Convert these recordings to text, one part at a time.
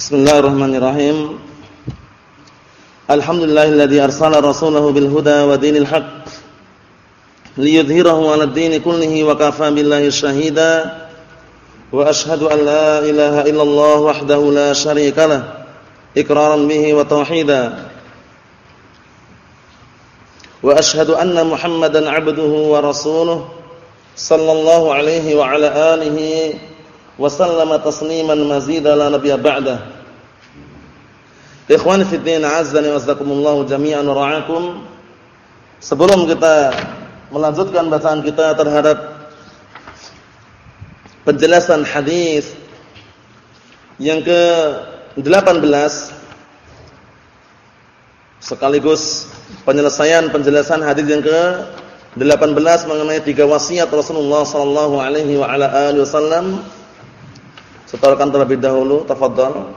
Bismillahirrahmanirrahim. Alhamdulillahilladzi arsala rasulahu bil huda wa dinil haqq liyudhhirahu 'ala ad-din kullihi wa kafaa billahi shahida. Wa ashhadu an la ilaha illallah wahdahu la syarika lah iqraran bihi wa tauhida. Wa ashhadu anna Muhammadan 'abduhu wa rasuluhu sallallahu alaihi wa ala alihi wa sallama tasliman mazida la nabiyya ba'da. Ikhwani fi din, azzani wasakumullah jami'an wa ra'akum. Sebelum kita melanjutkan bacaan kita terhadap penjelasan hadis yang ke-18 sekaligus penyelesaian penjelasan hadis yang ke-18 mengenai tiga wasiat Rasulullah sallallahu alaihi wa ala alihi wasallam Setorkan terlebih dahulu, tafadhal.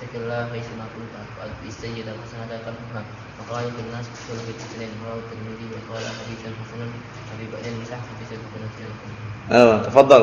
اتق الله حيثما كنت وأتبع السيد الحسنة تمحها وقال في الناس كل في حسن رواه الترمذي وقال حديث حسن أبي بكر بن سعد في سنة أيوة تفضل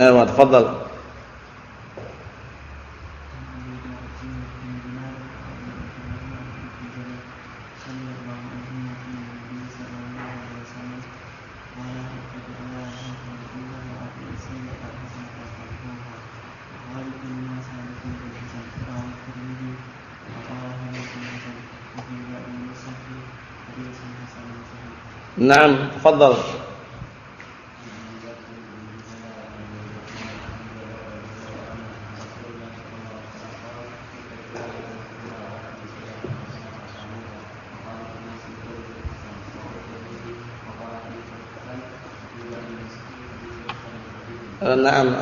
أيوة تفضل. نعم تفضل.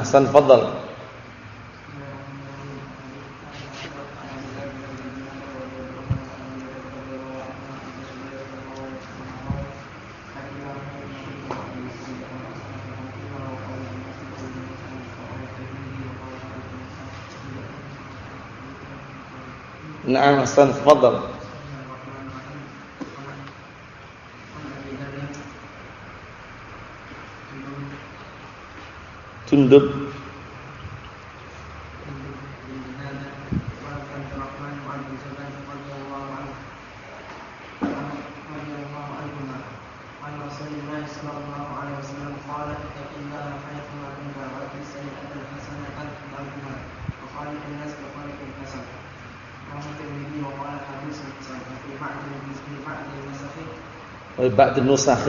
أحسن تفضل. نعم أحسن تفضل. Tunduk بعد النسخ.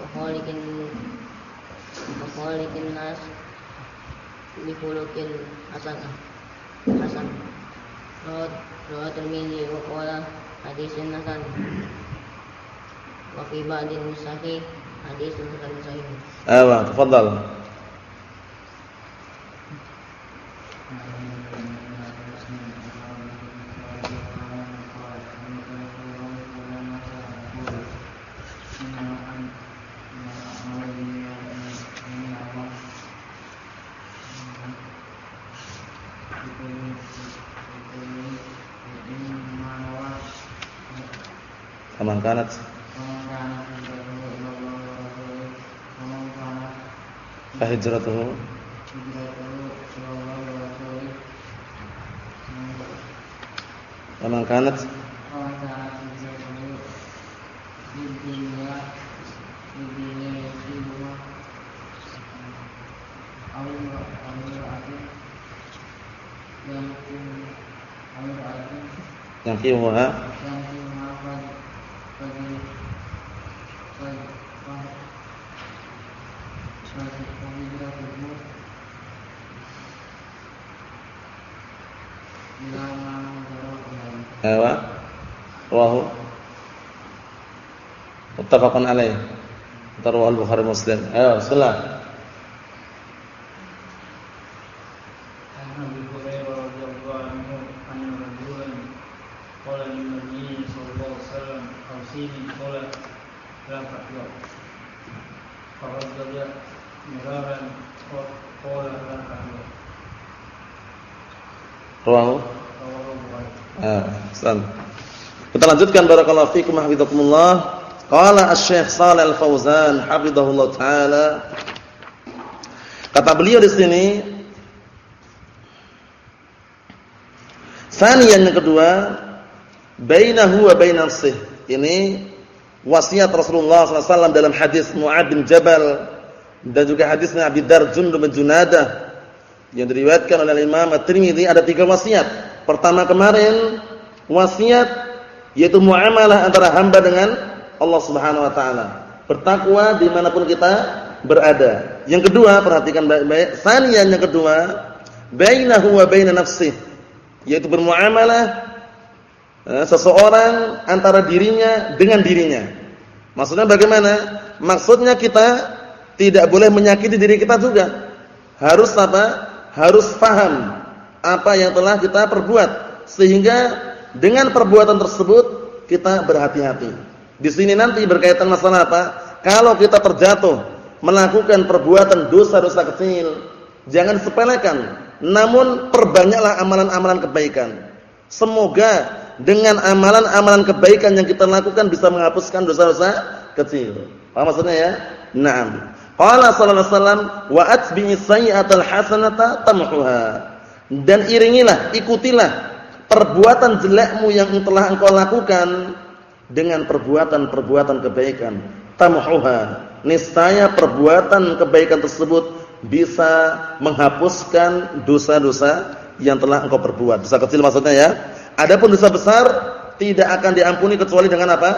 wa khaliqin wa khaliqin nas bi khuluqin hasanah hasan Rawat Rawat Tirmidzi wa qala hadisun hasan wa fi ba'din kanat Fahijratuhu Kaman kanat. Yang kihuha Ewa Rawahu. Muttafaqun alaih. Taruh al-Bukhari Muslim. Ayo, bismillah lanjutkan barakallahu fikum hafizakumullah. Qala Asy-Syaikh Shalal Al-Fauzan hafizahullah taala. Kata beliau di sini Saniyan yang kedua, bainahu wa bainan sih. Ini wasiat Rasulullah SAW dalam hadis Mu'ad bin Jabal dan juga hadisnya Abi Dar Jundub bin Junadah yang diriwayatkan oleh Imam At-Tirmidzi ada tiga wasiat. Pertama kemarin wasiat yaitu muamalah antara hamba dengan Allah Subhanahu wa taala. Bertakwa di mana pun kita berada. Yang kedua, perhatikan baik-baik. Sanian yang kedua, bainahu wa baina nafsihi yaitu bermuamalah eh, seseorang antara dirinya dengan dirinya. Maksudnya bagaimana? Maksudnya kita tidak boleh menyakiti diri kita juga. Harus apa? Harus paham apa yang telah kita perbuat sehingga dengan perbuatan tersebut kita berhati-hati. Di sini nanti berkaitan masalah apa? Kalau kita terjatuh melakukan perbuatan dosa-dosa kecil, jangan sepelekan namun perbanyaklah amalan-amalan kebaikan. Semoga dengan amalan-amalan kebaikan yang kita lakukan bisa menghapuskan dosa-dosa kecil. Paham maksudnya ya? Naam. Qala sallallahu alaihi wasallam wa atbi'i sayyi'atal hasanata tamhuha. Dan iringilah, ikutilah perbuatan jelekmu yang telah engkau lakukan dengan perbuatan-perbuatan kebaikan. Tamhuha. Niscaya perbuatan kebaikan tersebut bisa menghapuskan dosa-dosa yang telah engkau perbuat. Dosa kecil maksudnya ya. Adapun dosa besar tidak akan diampuni kecuali dengan apa?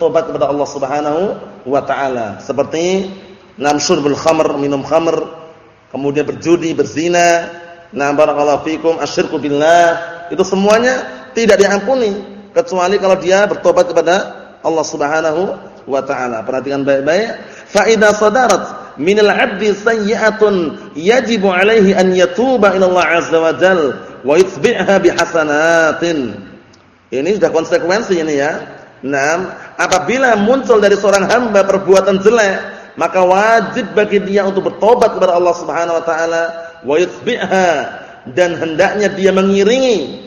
Tobat kepada Allah Subhanahu wa taala. Seperti namsyurbul khamr, minum khamr, kemudian berjudi, berzina, na barakallahu fikum, asyirku billah. Itu semuanya tidak diampuni kecuali kalau dia bertobat kepada Allah Subhanahu wa taala. Perhatikan baik-baik. Fa idza sadarat minal 'abdi sayyi'atun yajibu 'alaihi an yatuba ila Allah 'azza wa jal wa yuthbi'ha bihasanatin. Ini sudah konsekuensi ini ya. Naam, apabila muncul dari seorang hamba perbuatan jelek, maka wajib bagi dia untuk bertobat kepada Allah Subhanahu wa taala wa yuthbi'ha dan hendaknya dia mengiringi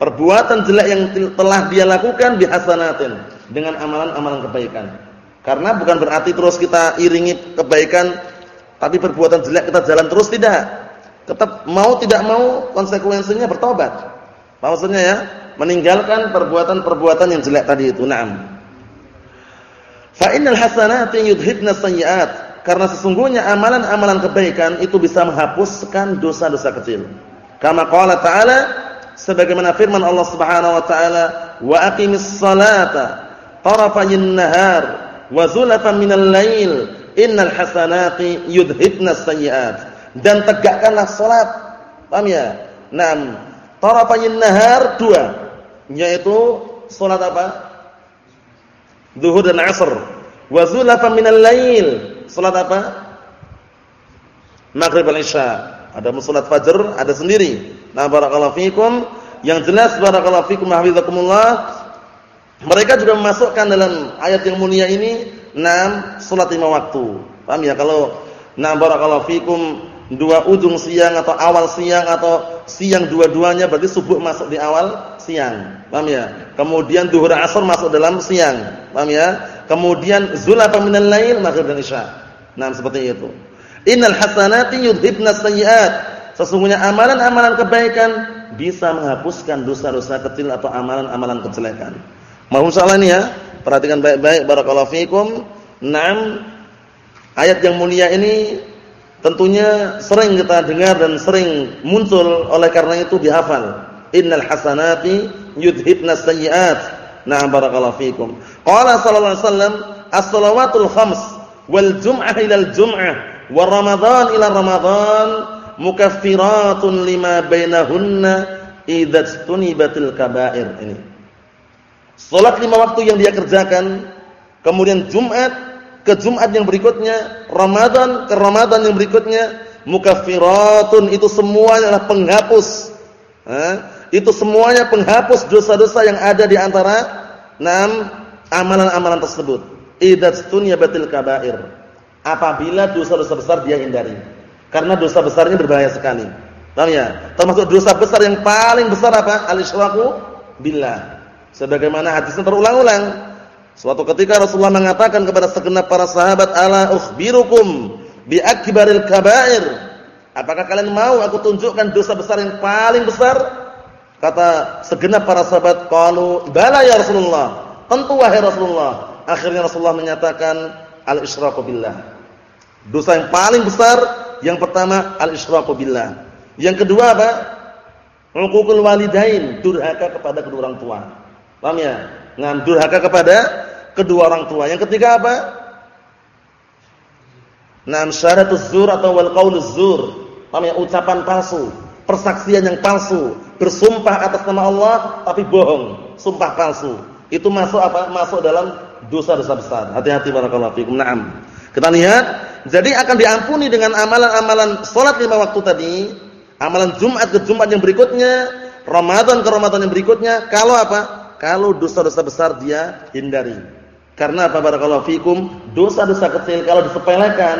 perbuatan jelek yang telah dia lakukan bihasanatin dengan amalan-amalan kebaikan. Karena bukan berarti terus kita iringi kebaikan tapi perbuatan jelek kita jalan terus tidak. Tetap mau tidak mau konsekuensinya bertobat. Maksudnya ya, meninggalkan perbuatan-perbuatan yang jelek tadi itu. Naam. Fa innal hasanati yudhibna sayyi'at. Karena sesungguhnya amalan-amalan kebaikan itu bisa menghapuskan dosa-dosa kecil. Kama qala ta'ala sebagaimana firman Allah Subhanahu wa taala, "Wa aqimis salata tarafayn nahar wa zulafan minal lail, innal hasanati yudhibna sayyi'at." Dan tegakkanlah salat. Paham ya? Naam. Tarafayn nahar dua, yaitu salat apa? Zuhur dan Asr. Wa zulafan minal lail. Salat apa? Maghrib dan Isya. Ada salat fajar, ada sendiri. Nah, barakallahu fikum. Yang jelas barakallahu fikum hafizakumullah. Mereka juga memasukkan dalam ayat yang mulia ini enam salat lima waktu. Paham ya? Kalau nah barakallahu fikum dua ujung siang atau awal siang atau siang dua-duanya berarti subuh masuk di awal siang. Paham ya? Kemudian zuhur asar masuk dalam siang. Paham ya? Kemudian zulafa minal lail maghrib dan isya. Nah, seperti itu. Innal hasanati yudhibna sayyi'at. Sesungguhnya amalan-amalan kebaikan bisa menghapuskan dosa-dosa kecil atau amalan-amalan kejelekan. Mohon salah ini ya. Perhatikan baik-baik barakallahu fikum. Naam ayat yang mulia ini tentunya sering kita dengar dan sering muncul oleh karena itu dihafal innal hasanati yudhibna sayyi'at. Na'am barakallahu fikum. Qala sallallahu alaihi wasallam as-salawatul khams wal jum'ah ila al-jum'ah wa ramadan ila ramadan mukaffiratun lima bainahunna idza tunibatil kaba'ir ini. Salat lima waktu yang dia kerjakan, kemudian Jumat ke Jumat yang berikutnya, Ramadan ke Ramadan yang berikutnya, mukaffiratun itu semuanya adalah penghapus. itu semuanya penghapus dosa-dosa yang ada di antara enam amalan-amalan tersebut. Idza batil kaba'ir. Apabila dosa-dosa besar dia hindari. Karena dosa besar ini berbahaya sekali. Paham ya? Termasuk dosa besar yang paling besar apa? Al-isyraku billah. Sebagaimana hadisnya terulang-ulang. Suatu ketika Rasulullah mengatakan kepada segenap para sahabat, "Ala ukhbirukum bi akbaril kaba'ir?" Apakah kalian mau aku tunjukkan dosa besar yang paling besar? Kata segenap para sahabat, qalu bala ya Rasulullah. Tentu wahai Rasulullah. Akhirnya Rasulullah menyatakan al-isyraku billah. Dosa yang paling besar yang pertama al-isyraku billah. Yang kedua apa? Uququl walidain, durhaka kepada kedua orang tua. Paham ya? Ngam durhaka kepada kedua orang tua. Yang ketiga apa? Nam syaratuz zur atau wal qauluz zur. Paham ya? Ucapan palsu, persaksian yang palsu bersumpah atas nama Allah tapi bohong, sumpah palsu. Itu masuk apa? Masuk dalam dosa-dosa besar. Hati-hati barakallahu fikum. Naam. Kita lihat, jadi akan diampuni dengan amalan-amalan salat lima waktu tadi, amalan Jumat ke Jumat yang berikutnya, Ramadan ke Ramadan yang berikutnya, kalau apa? Kalau dosa-dosa besar dia hindari. Karena apa barakallahu fikum? Dosa-dosa kecil kalau disepelekan,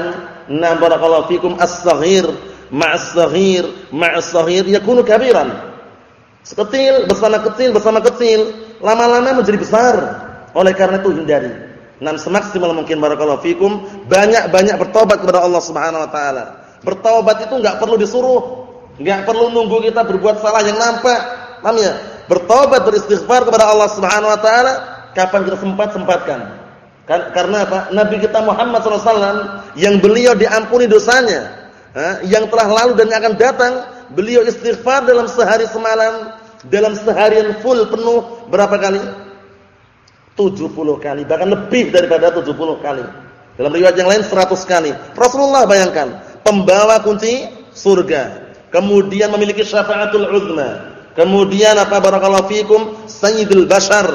nah barakallahu fikum as-saghir ma'as-saghir ma'as-saghir yakunu kabiran Sekecil bersama kecil bersama kecil, lama-lama menjadi besar. Oleh karena itu hindari. Nam semaksimal mungkin barakallahu fikum, banyak-banyak bertobat kepada Allah Subhanahu wa taala. Bertobat itu enggak perlu disuruh, enggak perlu nunggu kita berbuat salah yang nampak. Paham ya? Bertobat beristighfar kepada Allah Subhanahu wa taala kapan kita sempat sempatkan. Kan, karena apa? Nabi kita Muhammad SAW yang beliau diampuni dosanya, yang telah lalu dan yang akan datang, beliau istighfar dalam sehari semalam dalam seharian full penuh berapa kali? 70 kali, bahkan lebih daripada 70 kali. Dalam riwayat yang lain 100 kali. Rasulullah bayangkan, pembawa kunci surga, kemudian memiliki syafaatul uzma, kemudian apa barakallahu fikum sayyidul bashar.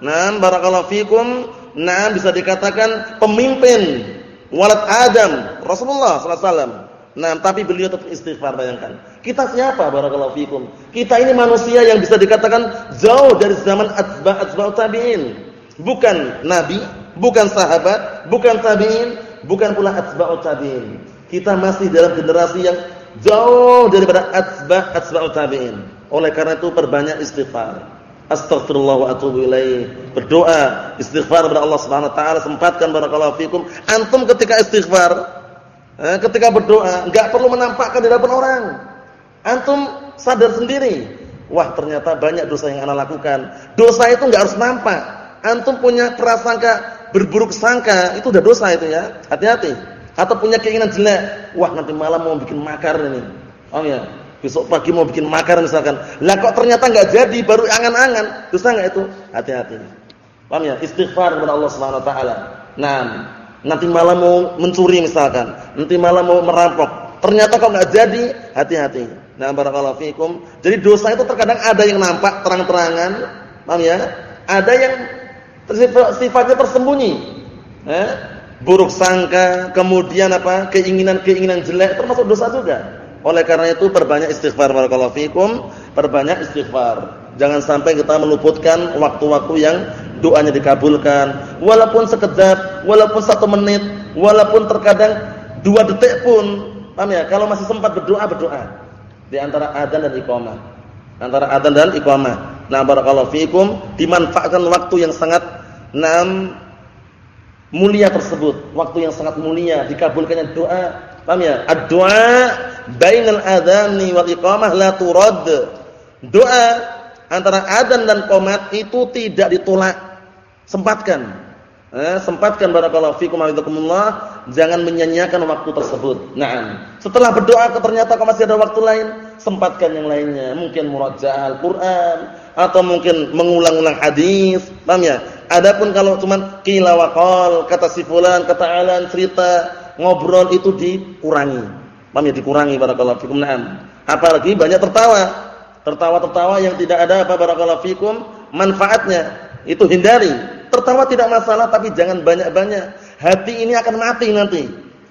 Nah, barakallahu fikum, nah bisa dikatakan pemimpin walad Adam, Rasulullah sallallahu alaihi wasallam. Nah, tapi beliau tetap istighfar bayangkan. Kita siapa barakallahu fikum? Kita ini manusia yang bisa dikatakan jauh dari zaman atba' tabi'in. Bukan nabi, bukan sahabat, bukan tabi'in, bukan pula atba'ut tabi'in. Kita masih dalam generasi yang jauh daripada atba' atba'ut tabi'in. Oleh karena itu perbanyak istighfar. Astaghfirullah wa atubu ilaih. Berdoa, istighfar kepada Allah Subhanahu wa taala, sempatkan barakallahu fikum. Antum ketika istighfar Eh, ketika berdoa enggak perlu menampakkan di depan orang. Antum sadar sendiri, wah ternyata banyak dosa yang ana lakukan. Dosa itu enggak harus nampak. antum punya prasangka berburuk sangka, itu udah dosa itu ya. Hati-hati. Atau punya keinginan jelek, wah nanti malam mau bikin makar ini. Oh ya, besok pagi mau bikin makar misalkan. Lah kok ternyata enggak jadi, baru angan-angan. Dosa enggak itu? Hati-hati. Paham ya? Istighfar kepada Allah Subhanahu wa taala. Nah, nanti malam mau mencuri misalkan, nanti malam mau merampok. Ternyata kok enggak jadi, hati-hati. Nah, barakallahu fikum. Jadi dosa itu terkadang ada yang nampak terang-terangan, paham ya? Ada yang sifatnya tersembunyi. Eh? Buruk sangka, kemudian apa? keinginan-keinginan jelek termasuk dosa juga. Oleh karena itu perbanyak istighfar barakallahu fikum, perbanyak istighfar. Jangan sampai kita meluputkan waktu-waktu yang doanya dikabulkan, walaupun sekedap, walaupun satu menit, walaupun terkadang dua detik pun. Paham ya? Kalau masih sempat berdoa, berdoa di antara adzan dan iqamah. Antara adzan dan iqamah. Nah, barakallahu fikum dimanfaatkan waktu yang sangat nam mulia tersebut, waktu yang sangat mulia dikabulkannya doa. Paham ya? Ad-du'a bainal adzani wal iqamah la turad. Doa antara adzan dan qomat itu tidak ditolak. Sempatkan. Eh, sempatkan barakallahu fikum hafizakumullah, jangan menyanyiakan waktu tersebut. Nah, setelah berdoa ternyata kok masih ada waktu lain, sempatkan yang lainnya. Mungkin murajaah Al-Qur'an atau mungkin mengulang-ulang hadis, paham ya? Adapun kalau cuma qila wa qal, kata si fulan, kata alan, cerita, ngobrol itu dikurangi. Paham ya? Dikurangi barakallahu fikum. Naam. Apalagi banyak tertawa. Tertawa-tertawa yang tidak ada apa barakallahu fikum manfaatnya. Itu hindari Tertawa tidak masalah tapi jangan banyak-banyak. Hati ini akan mati nanti.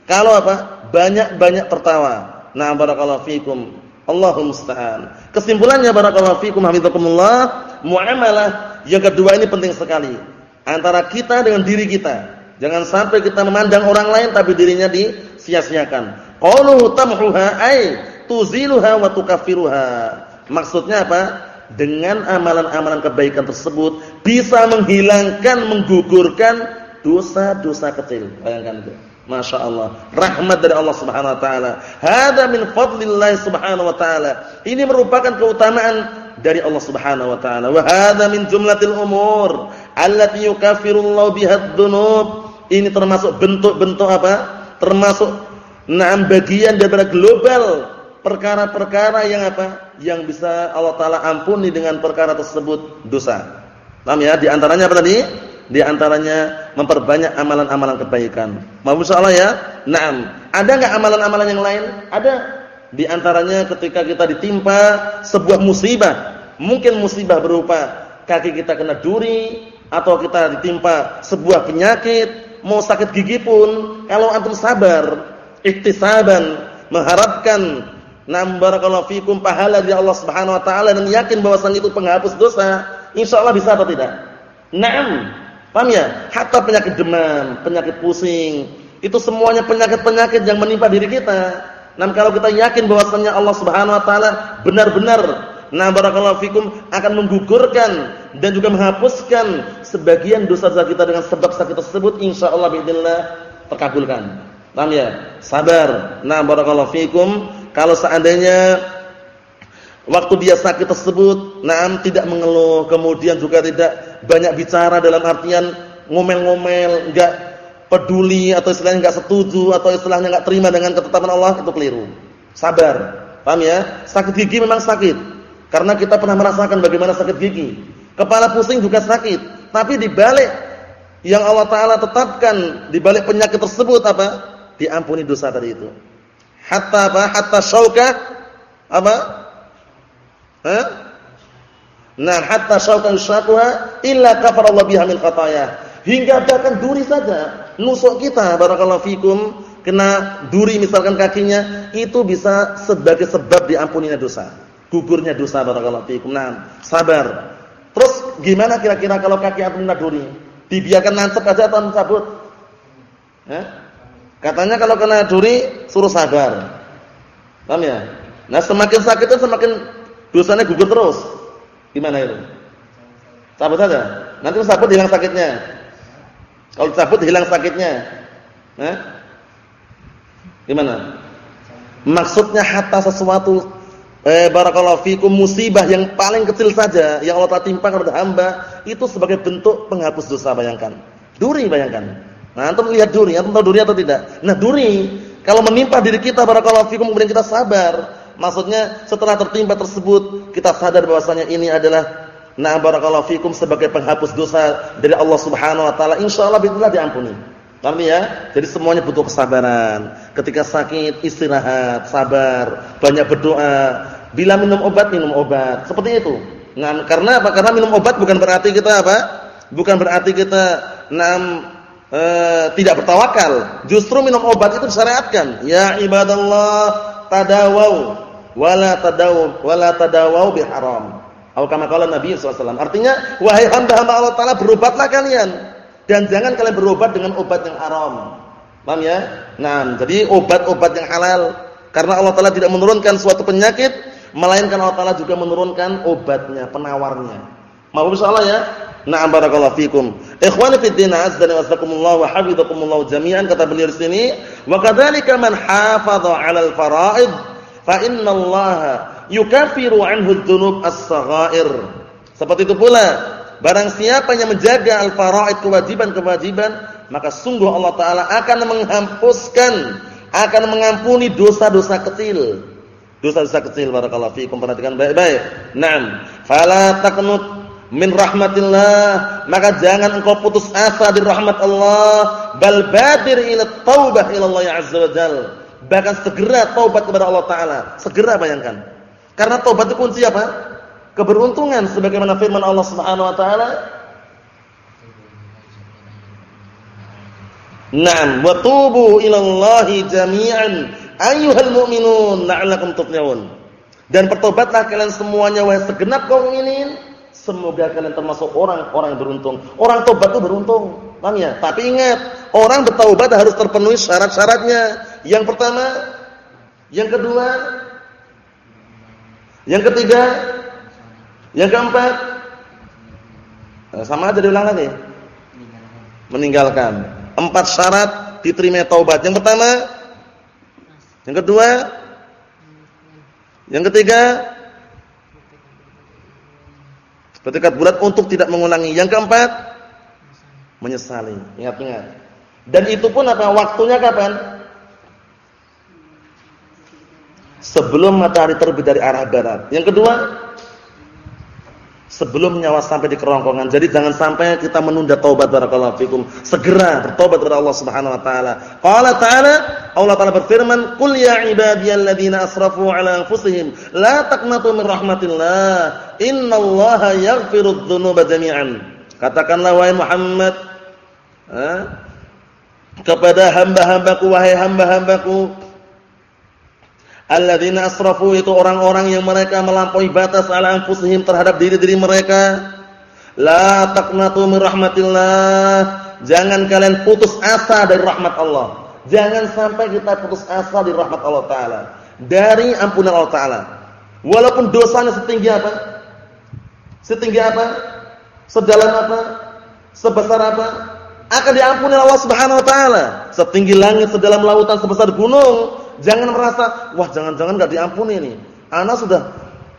Kalau apa? Banyak-banyak tertawa. Nah, barakallahu fikum. Allahu musta'an. Kesimpulannya barakallahu fikum hafizakumullah, muamalah yang kedua ini penting sekali. Antara kita dengan diri kita. Jangan sampai kita memandang orang lain tapi dirinya disia-siakan. Qauluhu tamhuha ay tuziluha wa tukaffiruha. Maksudnya apa? dengan amalan-amalan kebaikan tersebut bisa menghilangkan, menggugurkan dosa-dosa kecil. Bayangkan itu. Masya Allah. Rahmat dari Allah subhanahu wa ta'ala. Hada min fadlillah subhanahu wa ta'ala. Ini merupakan keutamaan dari Allah subhanahu wa ta'ala. Wa hada min jumlatil umur. Allati yukafirullahu bihad dunub. Ini termasuk bentuk-bentuk apa? Termasuk enam bagian daripada global perkara-perkara yang apa? Yang bisa Allah taala ampuni dengan perkara tersebut dosa. Paham ya? Di antaranya apa tadi? Di antaranya memperbanyak amalan-amalan kebaikan. Mau insyaallah ya? Naam. Ada enggak amalan-amalan yang lain? Ada. Di antaranya ketika kita ditimpa sebuah musibah. Mungkin musibah berupa kaki kita kena duri atau kita ditimpa sebuah penyakit, mau sakit gigi pun kalau antum sabar, ikhtisaban, mengharapkan Nam barakallahu fikum pahala dari Allah Subhanahu wa taala dan yakin bahwasanya itu penghapus dosa, insyaallah bisa atau tidak? Naam. Paham ya? Hatta penyakit demam, penyakit pusing, itu semuanya penyakit-penyakit yang menimpa diri kita. Nah, kalau kita yakin bahwasanya Allah Subhanahu wa taala benar-benar nah barakallahu fikum akan menggugurkan dan juga menghapuskan sebagian dosa-dosa kita dengan sebab sakit tersebut insyaallah باذنillah terkabulkan. Paham ya? Sabar. Nah barakallahu fikum kalau seandainya waktu dia sakit tersebut, naam tidak mengeluh, kemudian juga tidak banyak bicara dalam artian ngomel-ngomel, enggak peduli atau istilahnya enggak setuju atau istilahnya enggak terima dengan ketetapan Allah itu keliru. Sabar. Paham ya? Sakit gigi memang sakit. Karena kita pernah merasakan bagaimana sakit gigi. Kepala pusing juga sakit. Tapi di balik yang Allah taala tetapkan di balik penyakit tersebut apa? Diampuni dosa tadi itu hatta apa? Hatta syauka apa? Hah? Nah, hatta syauka yushakuha illa kafara Allah biha min khataya. Hingga bahkan duri saja nusuk kita barakallahu fikum kena duri misalkan kakinya itu bisa sebagai sebab diampuninya dosa. Gugurnya dosa barakallahu fikum. Nah, sabar. Terus gimana kira-kira kalau kaki antum kena duri? Dibiarkan nancep aja atau mencabut? Hah? Katanya kalau kena duri suruh sabar. Paham ya? Nah, semakin sakitnya semakin dosanya gugur terus. Gimana itu? Cabut saja. Nanti cabut hilang sakitnya. Kalau cabut hilang sakitnya. Nah? Gimana? Maksudnya hatta sesuatu eh barakallahu fikum musibah yang paling kecil saja yang Allah telah timpa kepada hamba itu sebagai bentuk penghapus dosa bayangkan. Duri bayangkan. Nah, antum lihat duri, antum tahu duri atau tidak? Nah, duri kalau menimpa diri kita barakallahu fikum kemudian kita sabar, maksudnya setelah tertimpa tersebut kita sadar bahwasanya ini adalah na barakallahu fikum sebagai penghapus dosa dari Allah Subhanahu wa taala, insyaallah bismillah diampuni. Paham ya? Jadi semuanya butuh kesabaran. Ketika sakit istirahat, sabar, banyak berdoa. Bila minum obat minum obat. Seperti itu. Nah, karena apa? Karena minum obat bukan berarti kita apa? Bukan berarti kita nam e, tidak bertawakal. Justru minum obat itu disyariatkan. Ya ibadallah tadawau wala tadawu wala tadawau biharam. Atau kama qala Nabi SAW. Artinya wahai hamba-hamba Allah taala berobatlah kalian dan jangan kalian berobat dengan obat yang haram. Paham ya? Nah, jadi obat-obat yang halal karena Allah taala tidak menurunkan suatu penyakit melainkan Allah taala juga menurunkan obatnya, penawarnya. Mau insyaallah ya? Na'am barakallahu fikum. Ikhwani fid din azza wa jazakumullah wa hafizakumullah jami'an kata beliau di sini, wa kadzalika man hafadha 'alal fara'id fa innallaha yukaffiru 'anhu dzunub as-saghair. Seperti itu pula, barang siapa yang menjaga al-fara'id kewajiban-kewajiban, maka sungguh Allah taala akan menghapuskan, akan mengampuni dosa-dosa kecil. Dosa-dosa kecil barakallahu fikum perhatikan baik-baik. Naam, fala taqnut min rahmatillah maka jangan engkau putus asa dari rahmat Allah. Bal badir ila taubah ila Allah azza wajal bahkan segera taubat kepada Allah taala. Segera bayangkan. Karena taubat itu kunci apa? Keberuntungan. Sebagaimana firman Allah Subhanahu wa taala. Naam. Wa tubu ila Allah jami'an ayyuhal mu'minun la'allakum tuflihun dan bertobatlah kalian semuanya wahai segenap kaum mukminin Semoga kalian termasuk orang-orang beruntung. Orang tobat itu beruntung. Paham ya? Tapi ingat, orang bertaubat harus terpenuhi syarat-syaratnya. Yang pertama, yang kedua, yang ketiga, yang keempat. Nah, sama aja diulang lagi. Meninggalkan. Empat syarat diterima taubat. Yang pertama, yang kedua, yang ketiga, Bertekad bulat untuk tidak mengulangi. Yang keempat, menyesali. Ingat-ingat. Dan itu pun apa? Waktunya kapan? Sebelum matahari terbit dari arah barat. Yang kedua, sebelum nyawa sampai di kerongkongan. Jadi jangan sampai kita menunda taubat barakallahu fikum. Segera bertobat kepada Allah Subhanahu wa taala. Qala ta'ala, Allah taala berfirman, "Qul ya ibadiyalladzina asrafu ala anfusihim la taqnatu min rahmatillah. Innallaha yaghfirudz dzunuba jami'an." Katakanlah wahai Muhammad, eh, kepada hamba-hambaku wahai hamba-hambaku Alladzina asrafu itu orang-orang yang mereka melampaui batas ala anfusihim terhadap diri-diri mereka. La taqnatu min rahmatillah. Jangan kalian putus asa dari rahmat Allah. Jangan sampai kita putus asa dari rahmat Allah taala. Dari ampunan Allah taala. Walaupun dosanya setinggi apa? Setinggi apa? Sedalam apa? Sebesar apa? Akan diampuni Allah Subhanahu wa taala. Setinggi langit, sedalam lautan, sebesar gunung Jangan merasa, wah jangan-jangan enggak diampuni nih. Ana sudah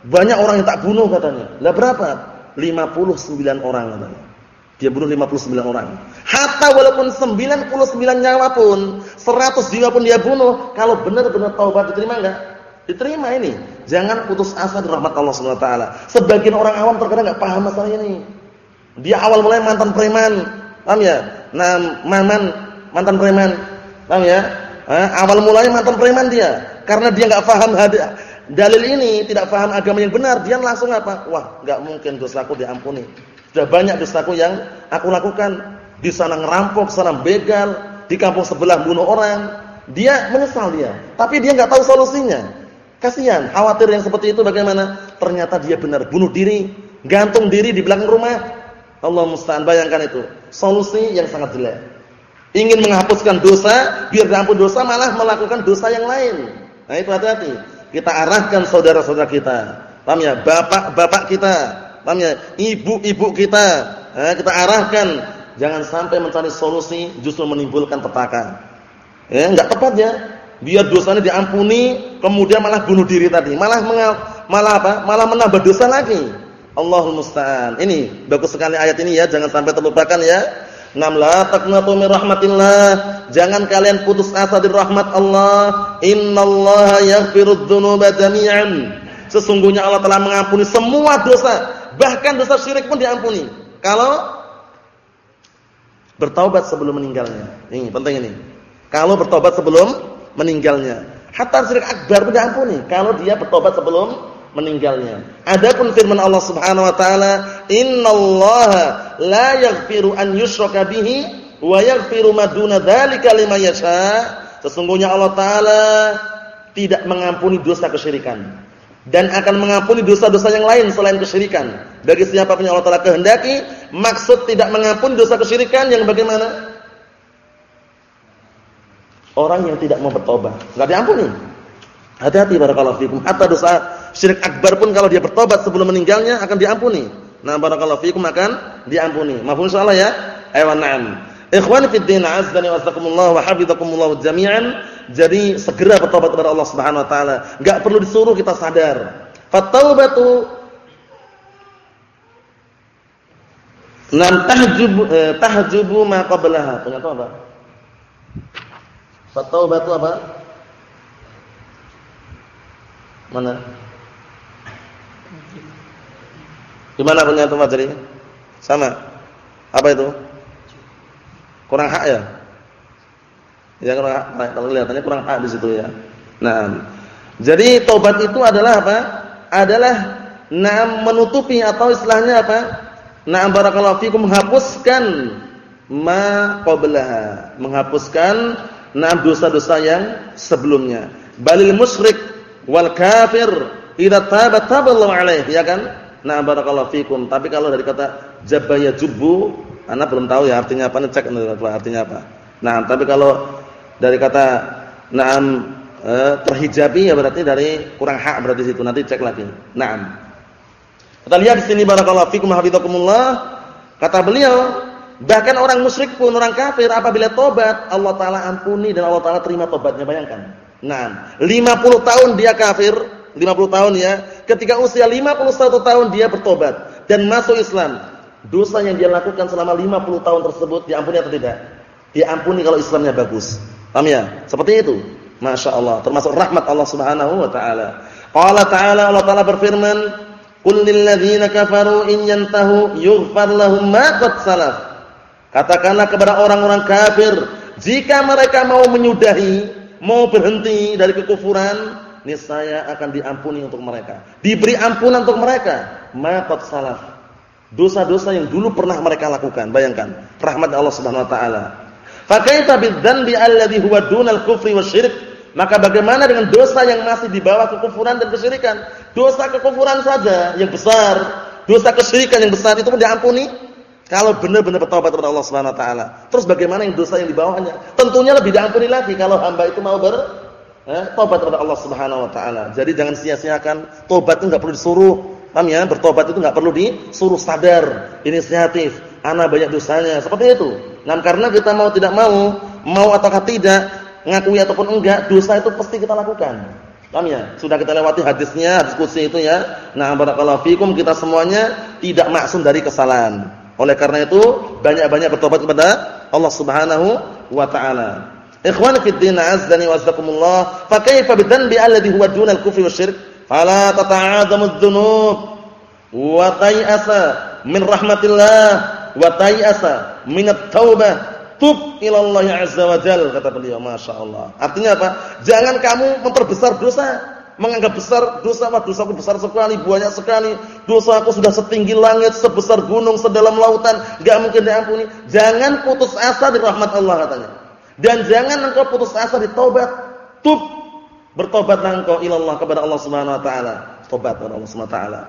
banyak orang yang tak bunuh katanya. Lah berapa? 59 orang katanya. Dia bunuh 59 orang. Hatta walaupun 99 nyawa pun, 100 jiwa pun dia bunuh, kalau benar-benar taubat diterima enggak? Diterima ini. Jangan putus asa di rahmat Allah Subhanahu wa taala. Sebagian orang awam terkadang enggak paham masalah ini. Dia awal mulai mantan preman. Paham ya? Nah, maman mantan preman. Paham ya? Eh, awal mulanya mantan preman dia. Karena dia enggak paham dalil ini, tidak paham agama yang benar, dia langsung apa? Wah, enggak mungkin dosaku diampuni. Sudah banyak dosaku yang aku lakukan. Di sana ngerampok, sana begal, di kampung sebelah bunuh orang. Dia menyesal dia, tapi dia enggak tahu solusinya. Kasihan, khawatir yang seperti itu bagaimana? Ternyata dia benar bunuh diri, gantung diri di belakang rumah. Allah musta'an, bayangkan itu. Solusi yang sangat jelek ingin menghapuskan dosa, biar diampun dosa malah melakukan dosa yang lain. Nah, itu hati-hati. Kita arahkan saudara-saudara kita. Paham ya? Bapak-bapak kita, paham ya? Ibu-ibu kita. Nah, kita arahkan jangan sampai mencari solusi justru menimbulkan petaka. Ya, enggak tepat ya. Biar dosanya diampuni, kemudian malah bunuh diri tadi. Malah malah apa? Malah menambah dosa lagi. Allahul musta'an. Ini bagus sekali ayat ini ya, jangan sampai terlupakan ya. Nam la taqnatu min rahmatillah. Jangan kalian putus asa dari rahmat Allah. Innallaha yaghfirudz dzunuba jami'an. Sesungguhnya Allah telah mengampuni semua dosa, bahkan dosa syirik pun diampuni. Kalau bertaubat sebelum meninggalnya. Ini penting ini. Kalau bertobat sebelum meninggalnya. Hatta syirik akbar pun diampuni kalau dia bertobat sebelum meninggalnya. Adapun firman Allah Subhanahu wa taala, "Innallaha la yaghfiru an yushraka bihi wa yaghfiru ma duna dzalika liman yasha." Sesungguhnya Allah taala tidak mengampuni dosa kesyirikan dan akan mengampuni dosa-dosa yang lain selain kesyirikan. Bagi siapa pun yang Allah taala kehendaki, maksud tidak mengampuni dosa kesyirikan yang bagaimana? Orang yang tidak mau bertobat, enggak diampuni. Hati-hati barakallahu fikum. Hatta dosa syirik akbar pun kalau dia bertobat sebelum meninggalnya akan diampuni. Nah, barakallahu fikum akan diampuni. Mafhum insyaallah ya? Ayo na'am. Ikhwani fid din, wa astaghfirullah wa hafizakumullah jami'an. Jadi segera bertobat kepada Allah Subhanahu wa taala. Enggak perlu disuruh kita sadar. Fataubatu Nam tahjubu eh, tahjubu ma qablaha. Punya apa? Apa? Mana? Gimana punya itu materi? Sama. Apa itu? Kurang hak ya? Ya kurang hak. Kalau kelihatannya kurang hak di situ ya. Nah, jadi tobat itu adalah apa? Adalah nah menutupi atau istilahnya apa? Nah barakallahu fikum menghapuskan ma qablaha, menghapuskan nah dosa-dosa yang sebelumnya. Balil musyrik wal kafir idza taba taballahu alaihi ya kan? Nah barakallahu fikum. Tapi kalau dari kata jabaya jubbu ana belum tahu ya artinya apa cek artinya apa. Nah tapi kalau dari kata na'am eh, terhijabi ya berarti dari kurang hak berarti situ. Nanti cek lagi. Na'am. Kita lihat di sini barakallahu fikum hafizakumullah. Kata beliau bahkan orang musyrik pun orang kafir apabila tobat Allah taala ampuni dan Allah taala terima tobatnya. Bayangkan Nah, 50 tahun dia kafir, 50 tahun ya. Ketika usia 51 tahun dia bertobat dan masuk Islam. Dosa yang dia lakukan selama 50 tahun tersebut diampuni atau tidak? Diampuni kalau Islamnya bagus. Paham ya? Seperti itu. Masya Allah. Termasuk rahmat Allah subhanahu wa ta'ala. Qala ta'ala Allah ta'ala berfirman. Qul lilladzina kafaru in yantahu yughfar lahum ma qad salaf. Katakanlah kepada orang-orang kafir, jika mereka mau menyudahi mau berhenti dari kekufuran, niscaya akan diampuni untuk mereka. Diberi ampunan untuk mereka. Maqat salaf. Dosa-dosa yang dulu pernah mereka lakukan. Bayangkan, rahmat Allah Subhanahu wa taala. Fa kaifa bidzanbi alladhi huwa dunal kufri wasyirk? Maka bagaimana dengan dosa yang masih di bawah kekufuran dan kesyirikan? Dosa kekufuran saja yang besar, dosa kesyirikan yang besar itu pun diampuni kalau benar-benar bertobat kepada Allah Subhanahu wa taala. Terus bagaimana yang dosa yang di bawahnya? Tentunya lebih diampuni lagi kalau hamba itu mau ber eh, tobat kepada Allah Subhanahu wa taala. Jadi jangan sia-siakan tobat itu enggak perlu disuruh. Paham ya? Bertobat itu enggak perlu disuruh sadar, inisiatif. Ana banyak dosanya, seperti itu. Nah, karena kita mau tidak mau, mau ataukah tidak, ngakui ataupun enggak, dosa itu pasti kita lakukan. Paham ya? Sudah kita lewati hadisnya, diskusi itu ya. Nah, barakallahu fikum kita semuanya tidak maksum dari kesalahan. Oleh karena itu, banyak-banyak bertobat kepada Allah Subhanahu wa taala. Ikhwan fi din azdani wa azakumullah, fa kaifa bidzanbi alladhi huwa duna al-kufri wasyirk? Fala tata'azamu adh-dhunub wa tay'asa min rahmatillah wa tay'asa min at-taubah. Tub ila Allah azza wa jalla kata beliau, masyaallah. Artinya apa? Jangan kamu memperbesar dosa menganggap besar dosa apa dosaku besar sekali banyak sekali. Dosaku sudah setinggi langit sebesar gunung sedalam lautan. Enggak mungkin diampuni. Jangan putus asa di rahmat Allah katanya. Dan jangan engkau putus asa di taubat. Tub bertobatlah engkau ilallah kepada Allah Subhanahu wa taala. Tobat kepada Allah Subhanahu wa taala.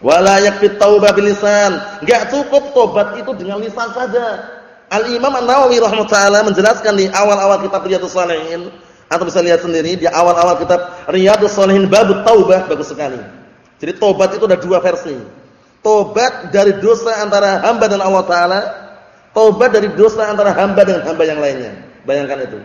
Wala yakfi taubah bil lisan enggak cukup tobat itu dengan lisan saja. Al Imam An-Nawawi rahimahullah menjelaskan di awal-awal kitab Riyadhus Shalihin atau bisa lihat sendiri di awal-awal kitab Riyadhus Shalihin bab taubah bagus sekali. Jadi tobat itu ada dua versi. Tobat dari dosa antara hamba dan Allah taala, tobat dari dosa antara hamba dengan hamba yang lainnya. Bayangkan itu.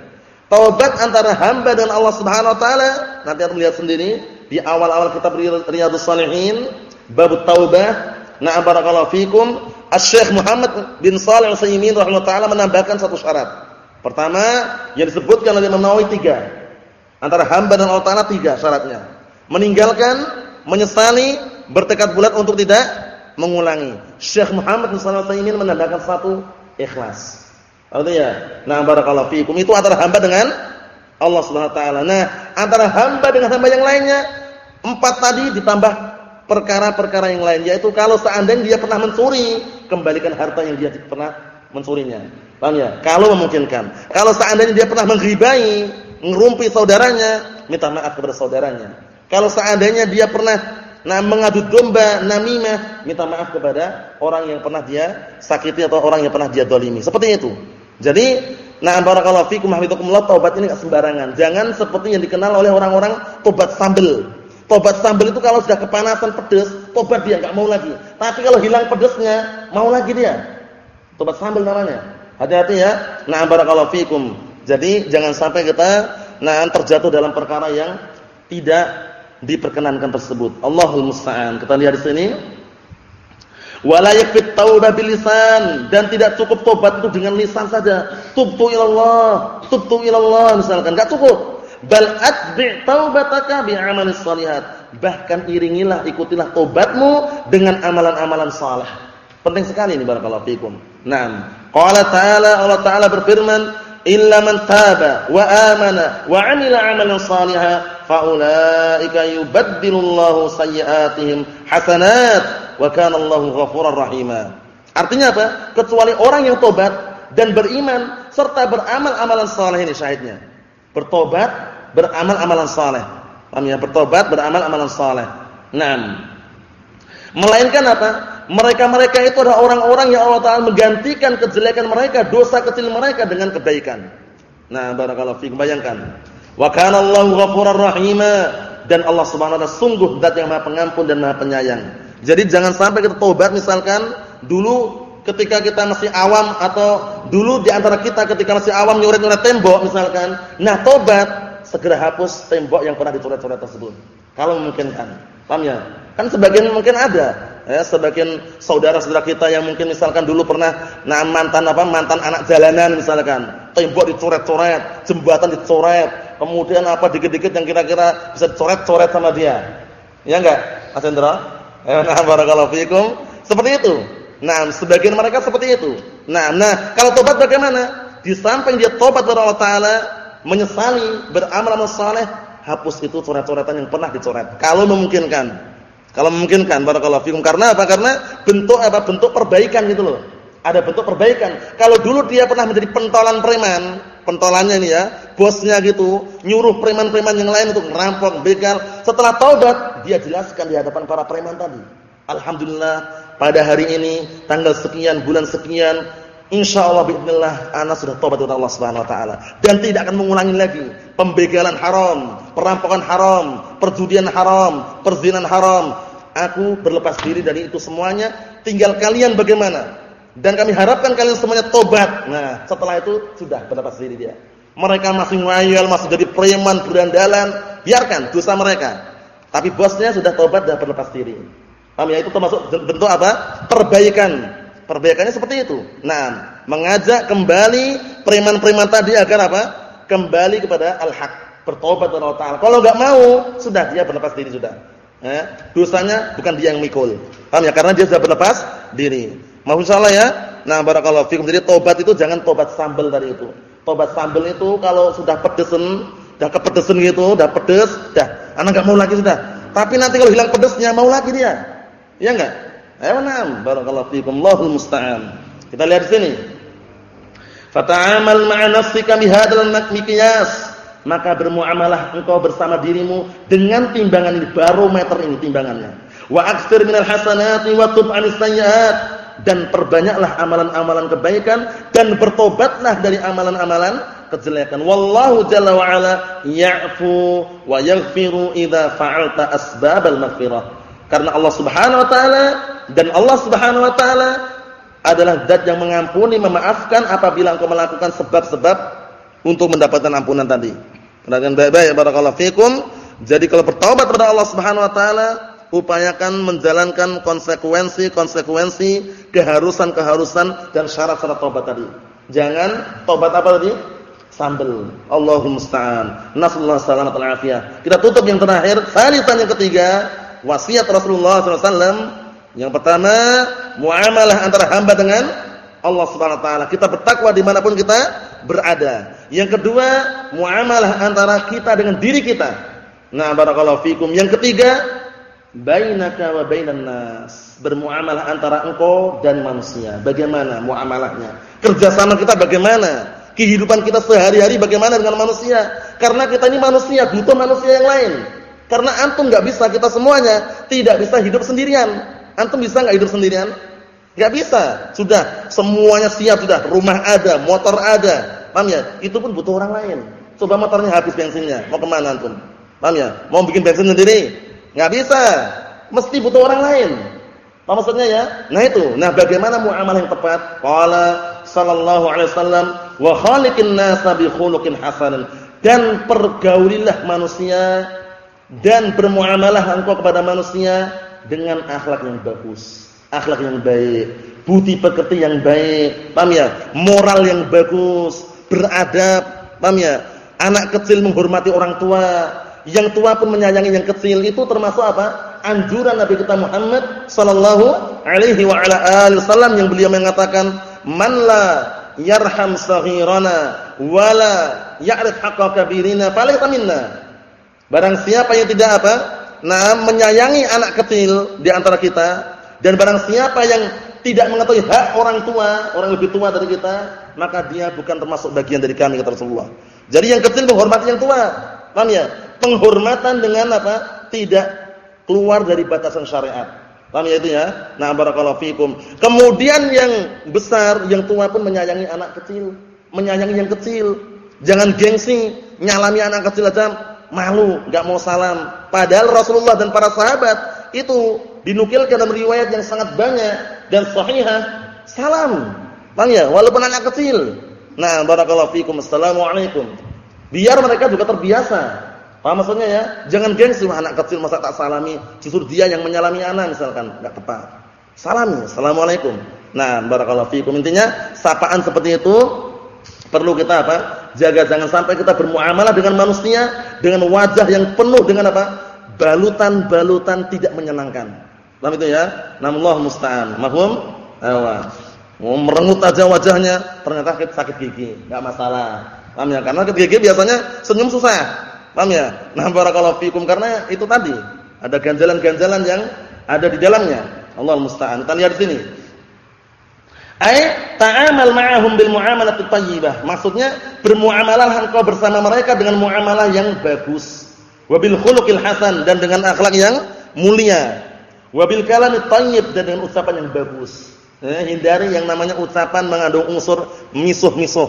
Tobat antara hamba dan Allah Subhanahu wa taala, nanti akan lihat sendiri di awal-awal kitab Riyadhus Shalihin bab taubah Nah, fikum, Asy-Syaikh Muhammad bin Shalih Al-Utsaimin rahimahullah taala menambahkan satu syarat. Pertama, yang disebutkan oleh Imam tiga. Antara hamba dan Allah taala tiga syaratnya. Meninggalkan, menyesali, bertekad bulat untuk tidak mengulangi. Syekh Muhammad Al-Utsaimin menambahkan satu ikhlas. Artinya, nah barakallahu fikum itu antara hamba dengan Allah Subhanahu wa taala. Nah, antara hamba dengan hamba yang lainnya empat tadi ditambah perkara-perkara yang lain yaitu kalau seandainya dia pernah mencuri, kembalikan harta yang dia pernah mencurinya. Paham ya? Kalau memungkinkan. Kalau seandainya dia pernah mengghibai, ngerumpi saudaranya, minta maaf kepada saudaranya. Kalau seandainya dia pernah nah mengadu domba, namimah, minta maaf kepada orang yang pernah dia sakiti atau orang yang pernah dia dolimi. Seperti itu. Jadi, nah barakallahu fikum hafizakumullah taubat ini enggak sembarangan. Jangan seperti yang dikenal oleh orang-orang tobat sambel. Tobat sambel itu kalau sudah kepanasan pedes, tobat dia enggak mau lagi. Tapi kalau hilang pedesnya, mau lagi dia. Tobat sambel namanya. Hati-hati ya. Nah barakallahu fikum. Jadi jangan sampai kita nah terjatuh dalam perkara yang tidak diperkenankan tersebut. Allahul musta'an. Kita lihat di sini Wala yakfit taubah bilisan dan tidak cukup tobat itu dengan lisan saja. Tubtu ilallah, tubtu ilallah misalkan enggak cukup. Bal atbi' taubataka bi'amalis shalihat. Bahkan iringilah, ikutilah tobatmu dengan amalan-amalan saleh. Penting sekali ini barakallahu fikum. Naam. Qala ta'ala Allah Ta'ala berfirman, "Illa man taba wa amana wa 'amila 'amalan shalihan fa ulaika yubaddilullahu sayyi'atihim hasanat." wa kana Allahu ghafurar rahima. Artinya apa? Kecuali orang yang tobat dan beriman serta beramal amalan saleh ini syahidnya. Bertobat, beramal amalan saleh. Paham ya? Bertobat, beramal amalan saleh. Naam. Melainkan apa? Mereka-mereka itu adalah orang-orang yang Allah Taala menggantikan kejelekan mereka, dosa kecil mereka dengan kebaikan. Nah, barakallahu fiikum. Bayangkan. Wa kana Allahu ghafurar rahima dan Allah Subhanahu wa taala sungguh zat yang Maha Pengampun dan Maha Penyayang. Jadi jangan sampai kita tobat misalkan dulu ketika kita masih awam atau dulu di antara kita ketika masih awam nyoret-nyoret tembok misalkan. Nah, tobat segera hapus tembok yang pernah dicoret-coret tersebut. Kalau memungkinkan. Paham ya? Kan sebagian mungkin ada ya sebagian saudara-saudara kita yang mungkin misalkan dulu pernah nah mantan apa mantan anak jalanan misalkan tembok dicoret-coret jembatan dicoret kemudian apa dikit-dikit yang kira-kira bisa coret-coret sama dia ya enggak Mas Hendra Eh, nah, barakallahu fikum. Seperti itu. Nah, sebagian mereka seperti itu. Nah, nah, kalau tobat bagaimana? Di samping dia tobat kepada Allah taala, menyesali, beramal amal saleh, hapus itu coret-coretan yang pernah dicoret. Kalau memungkinkan. Kalau memungkinkan barakallahu fikum. Karena apa? Karena bentuk apa? Bentuk perbaikan gitu loh. Ada bentuk perbaikan. Kalau dulu dia pernah menjadi pentolan preman, pentolannya nih ya, bosnya gitu, nyuruh preman-preman yang lain untuk merampok, begal. Setelah taubat, dia jelaskan di hadapan para preman tadi. Alhamdulillah, pada hari ini tanggal sekian, bulan sekian, insyaallah bismillah ana sudah taubat kepada Allah Subhanahu wa taala dan tidak akan mengulangi lagi pembegalan haram, perampokan haram, perjudian haram, perzinahan haram. Aku berlepas diri dari itu semuanya, tinggal kalian bagaimana? Dan kami harapkan kalian semuanya tobat. Nah, setelah itu sudah berlepas diri dia. Mereka masih ngayal, masih jadi preman, berandalan, biarkan dosa mereka. Tapi bosnya sudah tobat dan berlepas diri. Paham ya? Itu termasuk bentuk apa? Perbaikan. Perbaikannya seperti itu. Nah, mengajak kembali preman-preman tadi agar apa? Kembali kepada al-haq, bertobat kepada Allah Taala. Kalau enggak mau, sudah dia berlepas diri sudah. Eh, dosanya bukan dia yang mikul. Paham ya? Karena dia sudah berlepas diri. Maaf salah ya. Nah, barakallahu fikum. Jadi tobat itu jangan tobat sambel tadi itu. Tobat sambel itu kalau sudah pedesen, sudah kepedesan gitu, sudah pedes, sudah anak enggak mau lagi sudah. Tapi nanti kalau hilang pedesnya mau lagi dia. Iya enggak? Ayo na'am. Barakallahu fikum. Allahul musta'an. Kita lihat di sini. Fata'amal ma'a nafsika bihadzal miqyas. Maka bermuamalah engkau bersama dirimu dengan timbangan ini, barometer ini timbangannya. Wa aktsir minal hasanati wa tub 'anis sayyi'at dan perbanyaklah amalan-amalan kebaikan dan bertobatlah dari amalan-amalan kejelekan. Wallahu jalla wa ala ya'fu wa yaghfiru idza fa'alta asbabal maghfirah. Karena Allah Subhanahu wa taala dan Allah Subhanahu wa taala adalah zat yang mengampuni, memaafkan apabila engkau melakukan sebab-sebab untuk mendapatkan ampunan tadi. Perhatikan baik-baik barakallahu fikum. Jadi kalau bertobat kepada Allah Subhanahu wa taala upayakan menjalankan konsekuensi-konsekuensi, keharusan-keharusan dan syarat-syarat tobat tadi. Jangan tobat apa tadi? Sambel. Allahumma musta'an. Nasallahu salamat al-afiyah. Kita tutup yang terakhir, salisan yang ketiga, wasiat Rasulullah SAW. Yang pertama, muamalah antara hamba dengan Allah Subhanahu wa taala. Kita bertakwa di mana pun kita berada. Yang kedua, muamalah antara kita dengan diri kita. Nah, barakallahu fikum. Yang ketiga, bainaka wa bainan nas bermuamalah antara engkau dan manusia bagaimana muamalahnya kerjasama kita bagaimana kehidupan kita sehari-hari bagaimana dengan manusia karena kita ini manusia butuh manusia yang lain karena antum nggak bisa kita semuanya tidak bisa hidup sendirian antum bisa nggak hidup sendirian nggak bisa sudah semuanya siap sudah rumah ada motor ada paham ya itu pun butuh orang lain coba motornya habis bensinnya mau ke mana antum paham ya mau bikin bensin sendiri Enggak bisa. Mesti butuh orang lain. Apa maksudnya ya? Nah itu. Nah, bagaimana muamalah yang tepat? Qala sallallahu alaihi wasallam wa khaliqin nasa bi khuluqin hasanin. Dan pergaulilah manusia dan bermuamalah engkau kepada manusia dengan akhlak yang bagus, akhlak yang baik, budi pekerti yang baik, paham ya? Moral yang bagus, beradab, paham ya? Anak kecil menghormati orang tua, yang tua pun menyayangi yang kecil itu termasuk apa? Anjuran Nabi kita Muhammad sallallahu alaihi wa ala alihi wasallam yang beliau mengatakan, "Man la yarham saghirana wala ya'rif haqqa kabirina falaysa minna." Barang siapa yang tidak apa? Nah, menyayangi anak kecil di antara kita dan barang siapa yang tidak mengetahui hak orang tua, orang lebih tua dari kita, maka dia bukan termasuk bagian dari kami kata Rasulullah. Jadi yang kecil menghormati yang tua. Paham ya? penghormatan dengan apa? Tidak keluar dari batasan syariat. Paham ya itu ya? Nah, barakallahu fikum. Kemudian yang besar, yang tua pun menyayangi anak kecil, menyayangi yang kecil. Jangan gengsi, nyalami anak kecil aja malu, enggak mau salam. Padahal Rasulullah dan para sahabat itu dinukilkan dalam riwayat yang sangat banyak dan sahihah, salam. Paham ya? Walaupun anak kecil. Nah, barakallahu fikum. Assalamualaikum. Biar mereka juga terbiasa Paham maksudnya ya? Jangan gengsi anak kecil masa tak salami, justru dia yang menyalami anak misalkan, enggak tepat. Salami, Assalamualaikum. Nah, barakallahu fiikum. Intinya sapaan seperti itu perlu kita apa? Jaga jangan sampai kita bermuamalah dengan manusia dengan wajah yang penuh dengan apa? balutan-balutan tidak menyenangkan. Paham itu ya? Namullah musta'an. Mahum? Ayo. Mau merengut aja wajahnya, ternyata sakit gigi, enggak masalah. Paham ya? Karena sakit gigi biasanya senyum susah. Paham ya? Nah, barakallahu fikum karena itu tadi ada ganjalan-ganjalan yang ada di dalamnya. Allah musta'an. Kita lihat di sini. Ai ta'amal ma'ahum bil muamalati thayyibah. Maksudnya bermuamalah engkau bersama mereka dengan muamalah yang bagus. Wa bil khuluqil hasan dan dengan akhlak yang mulia. Wa bil kalamit thayyib dan dengan ucapan yang bagus. Eh, hindari yang namanya ucapan mengandung unsur misuh-misuh.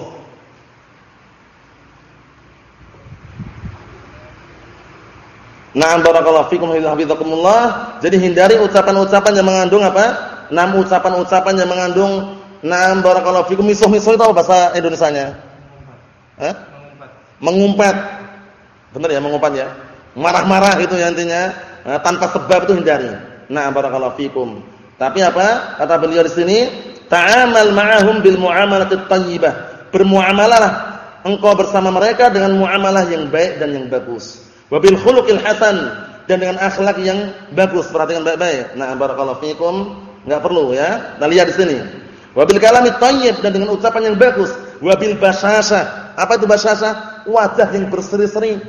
Na'am barakallahu fikum hafizakumullah. Jadi hindari ucapan-ucapan yang mengandung apa? Enam ucapan-ucapan yang mengandung na'am barakallahu fikum misuh-misuh itu apa bahasa Indonesianya? Hah? Mengumpat. Benar ya mengumpat ya? Marah-marah itu ya intinya. Nah, tanpa sebab itu hindari. Na'am barakallahu fikum. Tapi apa? Kata beliau di sini, ta'amal ma'ahum bil muamalati thayyibah. Bermuamalah engkau bersama mereka dengan muamalah yang baik dan yang bagus. Wabil khuluqil hasan dan dengan akhlak yang bagus. Perhatikan baik-baik. Nah, barakallahu fikum. Enggak perlu ya. Kita lihat di sini. Wabil kalamit thayyib dan dengan ucapan yang bagus. Wabil basyasah. Apa itu basyasah? Wajah yang berseri-seri.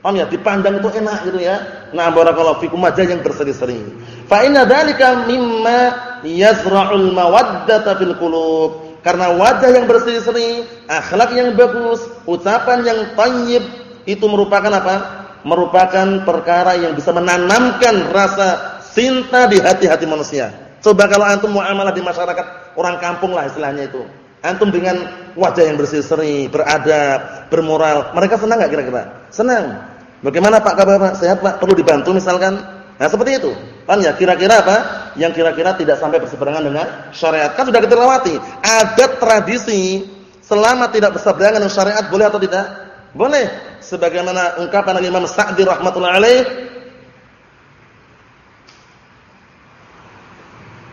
Paham ya? Dipandang itu enak gitu ya. Nah, barakallahu fikum wajah yang berseri-seri. Fa inna dzalika mimma yazra'ul mawaddata fil qulub. Karena wajah yang berseri-seri, akhlak yang bagus, ucapan yang thayyib itu merupakan apa? merupakan perkara yang bisa menanamkan rasa cinta di hati-hati manusia. Coba kalau antum muamalah di masyarakat orang kampung lah istilahnya itu. Antum dengan wajah yang berseri-seri, beradab, bermoral, mereka senang enggak kira-kira? Senang. Bagaimana Pak kabar Pak? Sehat Pak? Perlu dibantu misalkan? Nah, seperti itu. Kan ya kira-kira apa? Yang kira-kira tidak sampai berseberangan dengan syariat. Kan sudah kita lewati. Adat tradisi selama tidak berseberangan dengan syariat boleh atau tidak? Boleh sebagaimana ungkapan Imam Sa'di rahmatullah alaih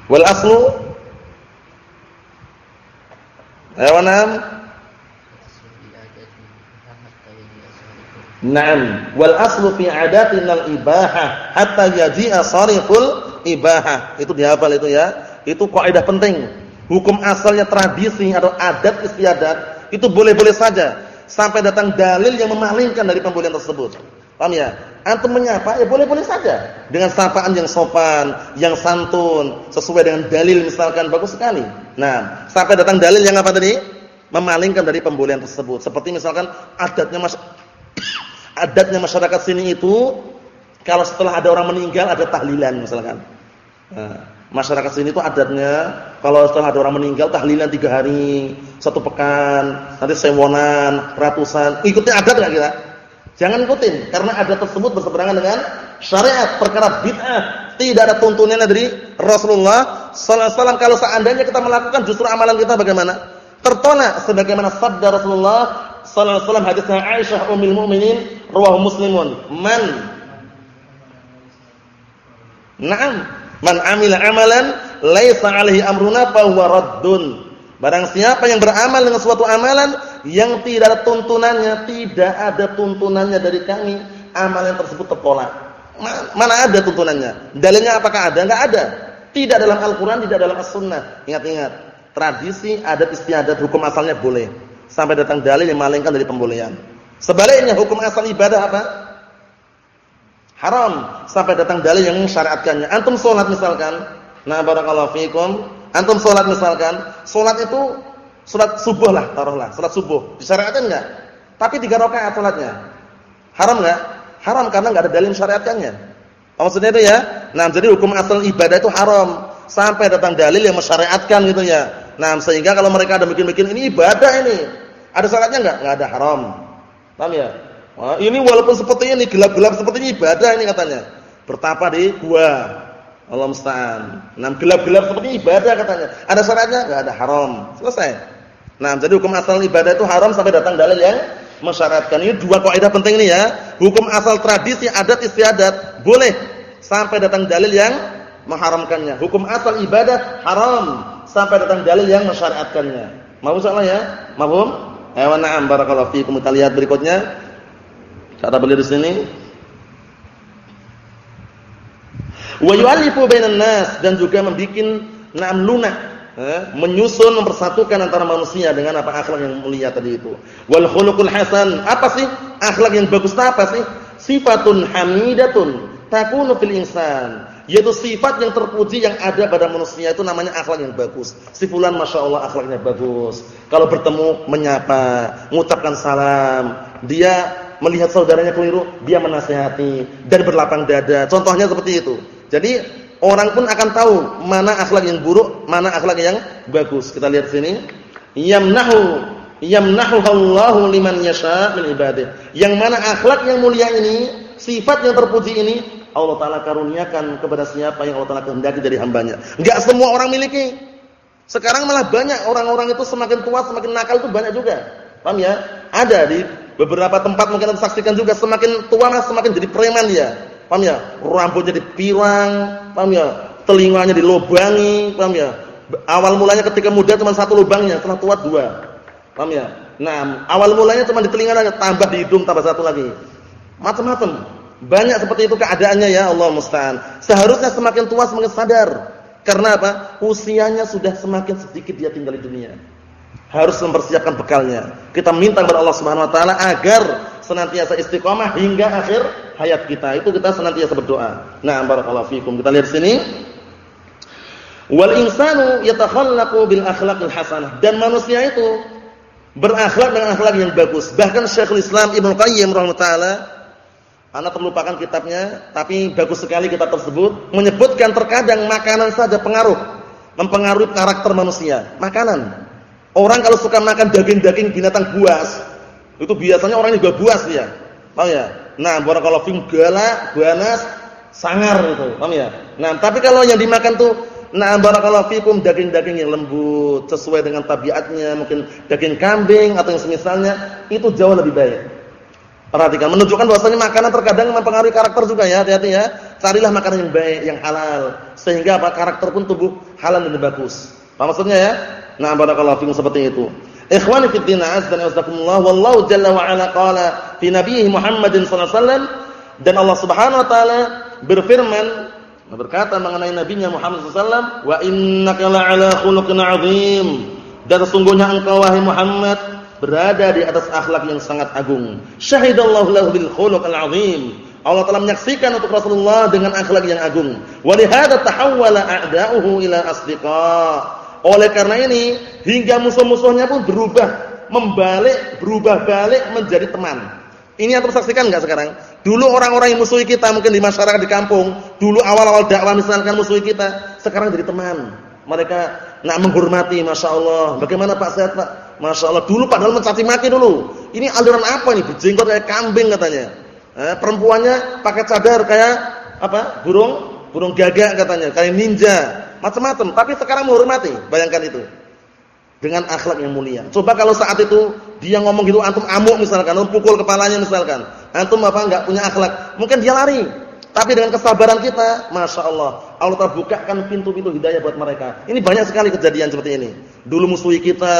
Wal aslu Ayo nam. Naam, wal aslu fi adatina al-ibahah hatta yaji'a sariful ibahah. Itu dihafal itu ya. Itu kaidah penting. Hukum asalnya tradisi atau adat istiadat itu boleh-boleh saja sampai datang dalil yang memalingkan dari pembolehan tersebut. Paham ya? Antum menyapa ya boleh-boleh saja dengan sapaan yang sopan, yang santun, sesuai dengan dalil misalkan bagus sekali. Nah, sampai datang dalil yang apa tadi? Memalingkan dari pembolehan tersebut. Seperti misalkan adatnya mas adatnya masyarakat sini itu kalau setelah ada orang meninggal ada tahlilan misalkan. Nah, masyarakat sini itu adatnya kalau setelah ada orang meninggal tahlilan tiga hari, satu pekan, nanti sewonan, ratusan. Ikutin adat enggak kita? Jangan ikutin karena ada tersebut berseberangan dengan syariat, perkara bid'ah. Tidak ada tuntunannya dari Rasulullah sallallahu alaihi wasallam. Kalau seandainya kita melakukan justru amalan kita bagaimana? Tertolak sebagaimana sabda Rasulullah sallallahu alaihi wasallam hadisnya Aisyah ummul mukminin rawahu Muslimun. Man Naam, man amila amalan laisa alaihi amruna fa huwa raddun. Barang siapa yang beramal dengan suatu amalan yang tidak ada tuntunannya, tidak ada tuntunannya dari kami, amalan tersebut tertolak. Mana ada tuntunannya? Dalilnya apakah ada? Enggak ada. Tidak dalam Al-Qur'an, tidak dalam As-Sunnah. Ingat-ingat, tradisi, adat istiadat, hukum asalnya boleh. Sampai datang dalil yang malingkan dari pembolehan. Sebaliknya hukum asal ibadah apa? Haram sampai datang dalil yang mensyariatkannya. Antum salat misalkan, nah barakallahu fikum, antum salat misalkan, salat itu Salat subuh lah, taruhlah, salat subuh. Disyariatkan enggak? Tapi tiga rakaat salatnya. Haram enggak? Haram karena enggak ada dalil syariatkannya. Maksudnya itu ya. Nah, jadi hukum asal ibadah itu haram sampai datang dalil yang mensyariatkan gitu ya. Nah, sehingga kalau mereka ada bikin-bikin ini ibadah ini. Ada syaratnya enggak? Enggak ada haram. Paham ya? Wah, ini walaupun seperti ini gelap-gelap seperti ini ibadah ini katanya. Bertapa di gua. Allah musta'an. Nah, gelap-gelap seperti ibadah katanya. Ada syaratnya? Enggak ada haram. Selesai. Nah, jadi hukum asal ibadah itu haram sampai datang dalil yang mensyaratkan. Ini dua kaidah penting ini ya. Hukum asal tradisi, adat istiadat boleh sampai datang dalil yang mengharamkannya. Hukum asal ibadah haram sampai datang dalil yang mensyariatkannya. Mau salah ya? Mahum? Ayo na'am barakallahu fiikum. Kita lihat berikutnya. Cara beliau di sini. Wa yu'allifu bainan nas dan juga membuat na'am lunak eh, menyusun mempersatukan antara manusia dengan apa akhlak yang mulia tadi itu. Wal khuluqul hasan, apa sih akhlak yang bagus apa sih? Sifatun hamidatun takunu fil insan. Yaitu sifat yang terpuji yang ada pada manusia itu namanya akhlak yang bagus. Si fulan Allah akhlaknya bagus. Kalau bertemu menyapa, mengucapkan salam, dia melihat saudaranya keliru, dia menasihati dan berlapang dada. Contohnya seperti itu. Jadi Orang pun akan tahu mana akhlak yang buruk, mana akhlak yang bagus. Kita lihat sini. Yamnahu yamnahu Allahu liman yasha min ibadihi. Yang mana akhlak yang mulia ini, sifat yang terpuji ini Allah taala karuniakan kepada siapa yang Allah taala kehendaki dari hambanya. Enggak semua orang miliki. Sekarang malah banyak orang-orang itu semakin tua semakin nakal itu banyak juga. Paham ya? Ada di beberapa tempat mungkin Anda saksikan juga semakin tua semakin jadi preman dia. Paham ya? Rambutnya dipirang, paham ya? Telinganya dilobangi, paham ya? Awal mulanya ketika muda cuma satu lubangnya, setelah tua dua. Paham ya? Nah, awal mulanya cuma di telinga aja, tambah di hidung tambah satu lagi. Macam-macam. Banyak seperti itu keadaannya ya Allah musta'an. Seharusnya semakin tua semakin sadar. Karena apa? Usianya sudah semakin sedikit dia tinggal di dunia. Harus mempersiapkan bekalnya. Kita minta kepada Allah Subhanahu wa taala agar senantiasa istiqomah hingga akhir hayat kita. Itu kita senantiasa berdoa. Nah, barakallahu fikum. Kita lihat sini. Wal insanu yatakhallaqu bil akhlaqil hasanah. Dan manusia itu berakhlak dengan akhlak yang bagus. Bahkan Syekhul Islam Ibnu Qayyim rahimahullah taala Anda terlupakan kitabnya, tapi bagus sekali kitab tersebut menyebutkan terkadang makanan saja pengaruh mempengaruhi karakter manusia. Makanan. Orang kalau suka makan daging-daging binatang buas, itu biasanya orang juga buas dia. Paham ya? Nah, kalau film galak, ganas, sangar itu. Paham ya? Nah, tapi kalau yang dimakan tuh nah barakallahu fikum daging-daging yang lembut sesuai dengan tabiatnya, mungkin daging kambing atau yang semisalnya, itu jauh lebih baik. Perhatikan, menunjukkan bahwasanya makanan terkadang mempengaruhi karakter juga ya, hati-hati ya. Carilah makanan yang baik, yang halal, sehingga apa karakter pun tumbuh halal dan bagus. Apa maksudnya ya? Nah, barakallahu fikum seperti itu. Ikhwani fi din wa jalla wallahu jalla wa ala qala fi nabiyhi Muhammadin sallallahu alaihi wasallam dan Allah Subhanahu wa taala berfirman berkata mengenai nabinya Muhammad sallallahu alaihi wasallam wa innaka la'ala khuluqin 'adzim dan sesungguhnya engkau wahai Muhammad berada di atas akhlak yang sangat agung. Syahidallahu lahu bil khuluqil azim. Allah telah menyaksikan untuk Rasulullah dengan akhlak yang agung. Wa lihadza tahawwala a'da'uhu ila asdiqa. Oleh karena ini, hingga musuh-musuhnya pun berubah, membalik, berubah balik menjadi teman. Ini yang saksikan enggak sekarang? Dulu orang-orang yang musuhi kita mungkin di masyarakat di kampung, dulu awal-awal dakwah misalkan musuhi kita, sekarang jadi teman. Mereka nak menghormati, masya Allah. Bagaimana Pak Sehat Pak? Masya Allah. Dulu padahal mencaci maki dulu. Ini aliran apa nih? Berjenggot kayak kambing katanya. Eh, perempuannya pakai cadar kayak apa? Burung, burung gagak katanya, kayak ninja, macam-macam. Tapi sekarang menghormati. Bayangkan itu. Dengan akhlak yang mulia. Coba kalau saat itu dia ngomong gitu antum amuk misalkan, antum pukul kepalanya misalkan. Antum apa enggak punya akhlak, mungkin dia lari. Tapi dengan kesabaran kita, masya Allah, Allah terbukakan pintu-pintu hidayah buat mereka. Ini banyak sekali kejadian seperti ini. Dulu musuhi kita,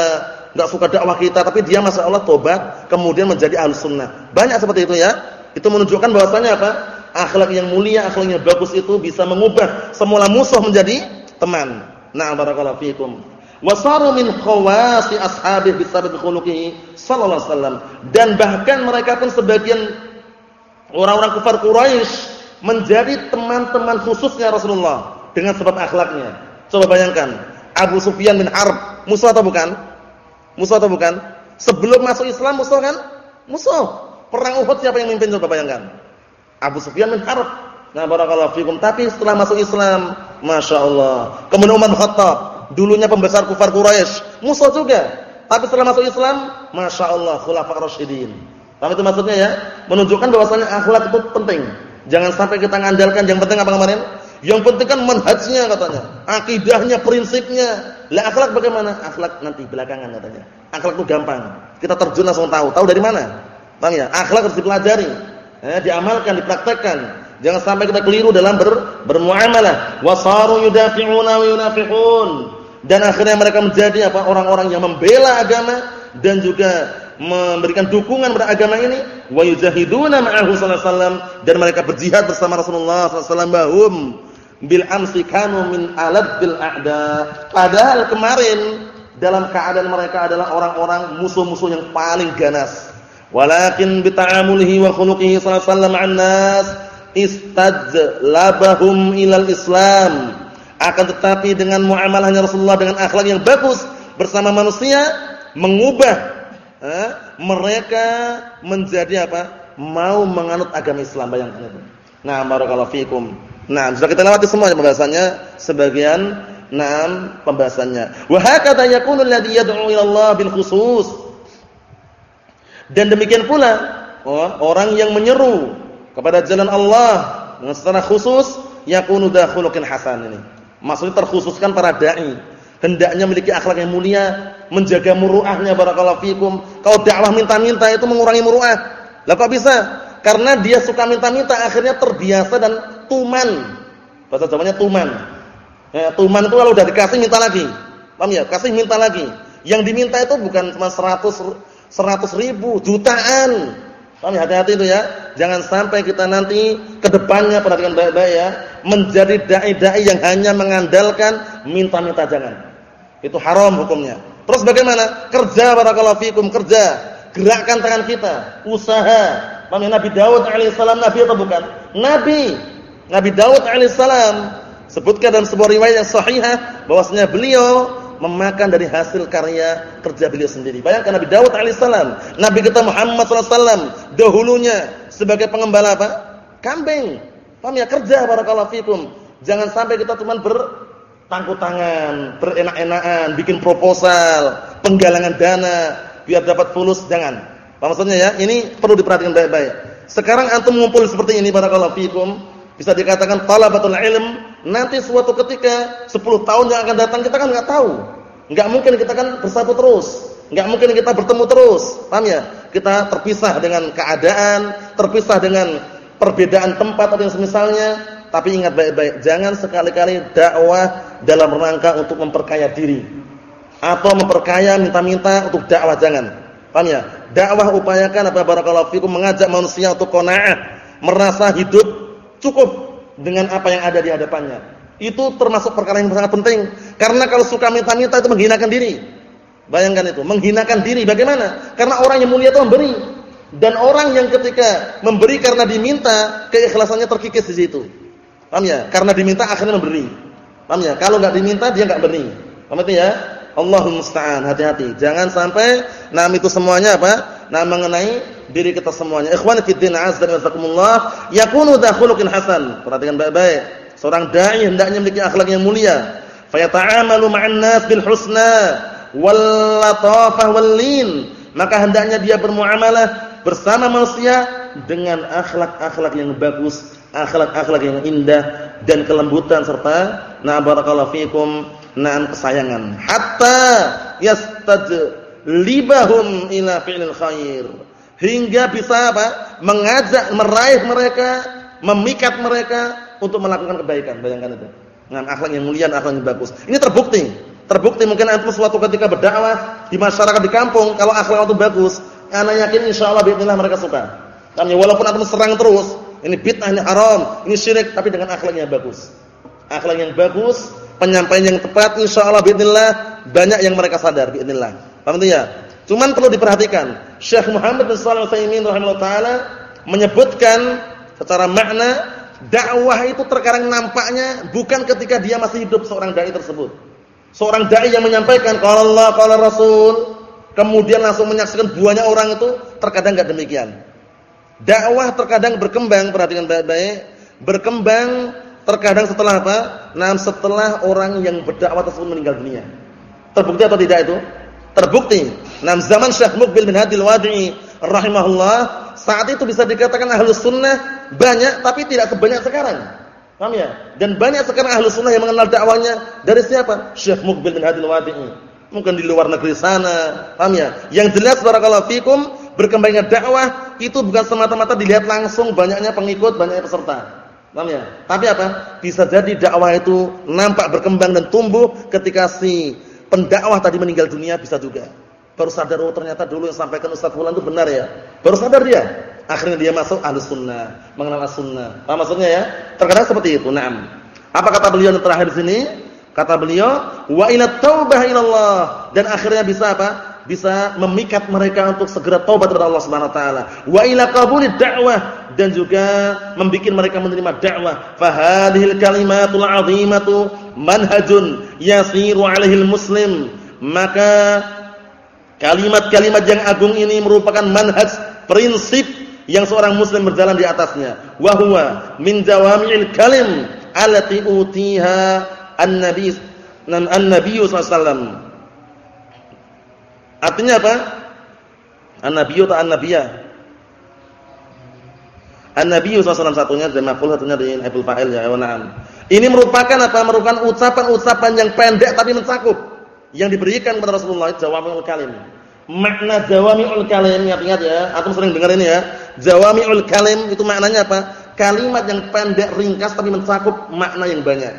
nggak suka dakwah kita, tapi dia masya Allah tobat, kemudian menjadi ahli sunnah. Banyak seperti itu ya. Itu menunjukkan bahwasanya apa? Akhlak yang mulia, akhlak yang bagus itu bisa mengubah semula musuh menjadi teman. Nah, barakallahu fiikum. Wasaru min khawasi ashabih bisabab khuluqihi sallallahu alaihi wasallam. Dan bahkan mereka pun sebagian orang-orang kafir Quraisy menjadi teman-teman khususnya Rasulullah dengan sebab akhlaknya. Coba bayangkan, Abu Sufyan bin Harb, musuh atau bukan? Musuh atau bukan? Sebelum masuk Islam musuh kan? Musuh. Perang Uhud siapa yang memimpin coba bayangkan? Abu Sufyan bin Harb. Nah, barakallahu fikum. Tapi setelah masuk Islam, Masya Allah. Kemudian Umar Khattab, dulunya pembesar kufar Quraisy, musuh juga. Tapi setelah masuk Islam, Masya Allah, khulafah Rasyidin. Paham itu maksudnya ya? Menunjukkan bahwasanya akhlak itu penting. Jangan sampai kita ngandalkan yang penting apa kemarin? Yang penting kan manhajnya katanya, akidahnya, prinsipnya. Lah akhlak bagaimana? Akhlak nanti belakangan katanya. Akhlak itu gampang. Kita terjun langsung tahu. Tahu dari mana? Paham ya? Akhlak harus dipelajari. Eh, diamalkan, dipraktekkan. Jangan sampai kita keliru dalam ber, bermuamalah. Wasaru yudafi'una wa yunafihun. Dan akhirnya mereka menjadi apa? Orang-orang yang membela agama dan juga memberikan dukungan pada agama ini wa yujahiduna ma'ahu sallallahu wasallam dan mereka berjihad bersama Rasulullah sallallahu bahum bil amsi kanu min bil a'da padahal kemarin dalam keadaan mereka adalah orang-orang musuh-musuh yang paling ganas walakin bi ta'amulihi wa khuluqihi sallallahu alaihi wasallam istajlabahum ilal islam akan tetapi dengan muamalahnya Rasulullah dengan akhlak yang bagus bersama manusia mengubah eh, mereka menjadi apa? Mau menganut agama Islam bayangkan itu. Nah, barakallahu fikum. Nah, sudah kita lewati semua pembahasannya, sebagian enam pembahasannya. Wa hakadha yakunu alladhi yad'u ila Allah bil khusus. Dan demikian pula oh, orang yang menyeru kepada jalan Allah dengan secara khusus yakunu dakhulukin hasan ini. Maksudnya terkhususkan para dai hendaknya memiliki akhlak yang mulia, menjaga muruahnya barakallahu fikum. Kalau dakwah minta-minta itu mengurangi muruah. Lah kok bisa? Karena dia suka minta-minta akhirnya terbiasa dan tuman. Bahasa Jawanya tuman. Ya, tuman itu kalau udah dikasih minta lagi. Paham ya? Kasih minta lagi. Yang diminta itu bukan cuma 100 100 ribu, jutaan. Paham ya? Hati-hati itu ya. Jangan sampai kita nanti ke depannya perhatikan baik-baik ya, menjadi dai-dai yang hanya mengandalkan minta-minta jangan. Itu haram hukumnya. Terus bagaimana? Kerja barakallahu fikum, kerja. Gerakkan tangan kita, usaha. Mami Nabi Daud alaihissalam nabi atau bukan? Nabi. Nabi Daud alaihissalam sebutkan dalam sebuah riwayat yang sahihah bahwasanya beliau memakan dari hasil karya kerja beliau sendiri. Bayangkan Nabi Daud alaihissalam, Nabi kita Muhammad wasallam dahulunya sebagai pengembala apa? Kambing. Paham ya? Kerja barakallahu fikum. Jangan sampai kita cuma ber tangku tangan, berenak-enakan, bikin proposal, penggalangan dana biar dapat fulus jangan. Apa maksudnya ya? Ini perlu diperhatikan baik-baik. Sekarang antum ngumpul seperti ini barakallahu fikum, bisa dikatakan talabatul ilm, nanti suatu ketika 10 tahun yang akan datang kita kan enggak tahu. Enggak mungkin kita kan bersatu terus. Enggak mungkin kita bertemu terus. Paham ya? kita terpisah dengan keadaan, terpisah dengan perbedaan tempat atau yang semisalnya, tapi ingat baik-baik, jangan sekali-kali dakwah dalam rangka untuk memperkaya diri atau memperkaya minta-minta untuk dakwah jangan. Paham ya? Dakwah upayakan apa barakallahu fikum mengajak manusia untuk qanaah, merasa hidup cukup dengan apa yang ada di hadapannya. Itu termasuk perkara yang sangat penting. Karena kalau suka minta-minta itu menghinakan diri. Bayangkan itu, menghinakan diri bagaimana? Karena orang yang mulia itu memberi. Dan orang yang ketika memberi karena diminta, keikhlasannya terkikis di situ. Paham ya? Karena diminta akhirnya memberi. Paham ya? Kalau enggak diminta dia enggak beri. Paham itu ya? Allahumma musta'an, hati-hati. Jangan sampai nam itu semuanya apa? Nah mengenai diri kita semuanya. Ikhwani fi din azza wa jazakumullah, yakunu dha khuluqin hasan. Perhatikan baik-baik. Seorang dai hendaknya memiliki akhlak yang mulia. Fayata'amalu ma'an nas bil husna wal latafah wal lin. Maka hendaknya dia bermuamalah bersama manusia dengan akhlak-akhlak yang bagus, akhlak-akhlak yang indah dan kelembutan serta na barakallahu fikum na'am kesayangan. Hatta yastajlibahum ila fi'lil khair. Hingga bisa apa? Mengajak, meraih mereka, memikat mereka untuk melakukan kebaikan. Bayangkan itu. Dengan akhlak yang mulia, akhlak yang bagus. Ini terbukti. Terbukti mungkin antum suatu ketika berdakwah di masyarakat di kampung, kalau akhlak itu bagus, ana yakin insyaallah bismillah mereka suka. Kami walaupun antum serang terus, ini bid'ah, ini haram, ini syirik, tapi dengan akhlak yang bagus. Akhlak yang bagus, penyampaian yang tepat, insyaallah bismillah banyak yang mereka sadar bismillah. Paham ya? Cuman perlu diperhatikan, Syekh Muhammad bin Shalih Al-Utsaimin rahimahullah taala menyebutkan secara makna dakwah itu terkadang nampaknya bukan ketika dia masih hidup seorang dai tersebut. Seorang dai yang menyampaikan qala Allah qala Rasul kemudian langsung menyaksikan buahnya orang itu terkadang enggak demikian. Dakwah terkadang berkembang perhatikan baik-baik, berkembang terkadang setelah apa? Nah, setelah orang yang berdakwah tersebut meninggal dunia. Terbukti atau tidak itu? Terbukti. Nah, zaman Syekh Mukbil bin Hadil Wadi'i rahimahullah saat itu bisa dikatakan ahlus sunnah banyak tapi tidak sebanyak sekarang. Paham ya? Dan banyak sekarang ahlus sunnah yang mengenal dakwanya dari siapa? Syekh Mukbil bin Hadil Wadi'i. Mungkin di luar negeri sana. Paham ya? Yang jelas barakallahu fikum berkembangnya dakwah itu bukan semata-mata dilihat langsung banyaknya pengikut, banyaknya peserta. Paham ya? Tapi apa? Bisa jadi dakwah itu nampak berkembang dan tumbuh ketika si pendakwah tadi meninggal dunia bisa juga. Baru sadar oh ternyata dulu yang sampaikan Ustaz Fulan itu benar ya. Baru sadar dia. Akhirnya dia masuk Ahlus Sunnah, mengenal As-Sunnah. Apa maksudnya ya? Terkadang seperti itu. Naam. Apa kata beliau yang terakhir sini? Kata beliau, wa ila taubah ilallah dan akhirnya bisa apa? Bisa memikat mereka untuk segera taubat kepada Allah Subhanahu wa taala. Wa ila qabulid da'wah dan juga membuat mereka menerima dakwah. Fa hadhil kalimatul 'azimatu manhajun yasiru 'alaihi muslim. Maka Kalimat-kalimat yang agung ini merupakan manhaj prinsip yang seorang muslim berjalan di atasnya. Wa huwa min jawami'il kalim allati utiha an-nabi an-nabiy sallallahu Artinya apa? An-nabiy atau an-nabiyah? An-nabiy sallallahu satunya dan maf'ul satunya di aibul fa'il ya, na'am. Ini merupakan apa? Merupakan ucapan-ucapan yang pendek tapi mencakup yang diberikan kepada Rasulullah jawami'ul kalim. Makna jawami'ul kalim ingat-ingat ya, antum sering dengar ini ya. Jawami'ul kalim itu maknanya apa? Kalimat yang pendek, ringkas tapi mencakup makna yang banyak.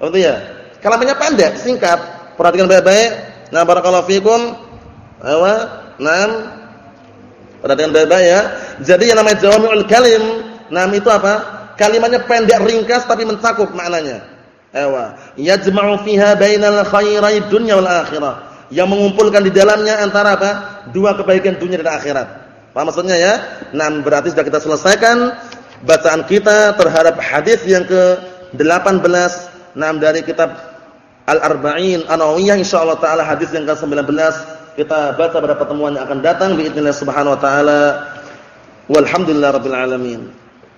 Betul ya? Kalimatnya pendek, singkat. Perhatikan baik-baik. Nah, barakallahu fikum. Awa, nam. Perhatikan baik-baik ya. Jadi yang namanya jawami'ul kalim, nam itu apa? Kalimatnya pendek, ringkas tapi mencakup maknanya. Ewa, yajma'u fiha bainal khairai dunya wal akhirah. Yang mengumpulkan di dalamnya antara apa? Dua kebaikan dunia dan akhirat. Apa maksudnya ya? Nah, berarti sudah kita selesaikan bacaan kita terhadap hadis yang ke-18 nah dari kitab Al-Arba'in An-Nawawiyah insyaallah taala hadis yang ke-19 kita baca pada pertemuan yang akan datang biidznillah subhanahu wa taala. Walhamdulillahirabbil alamin.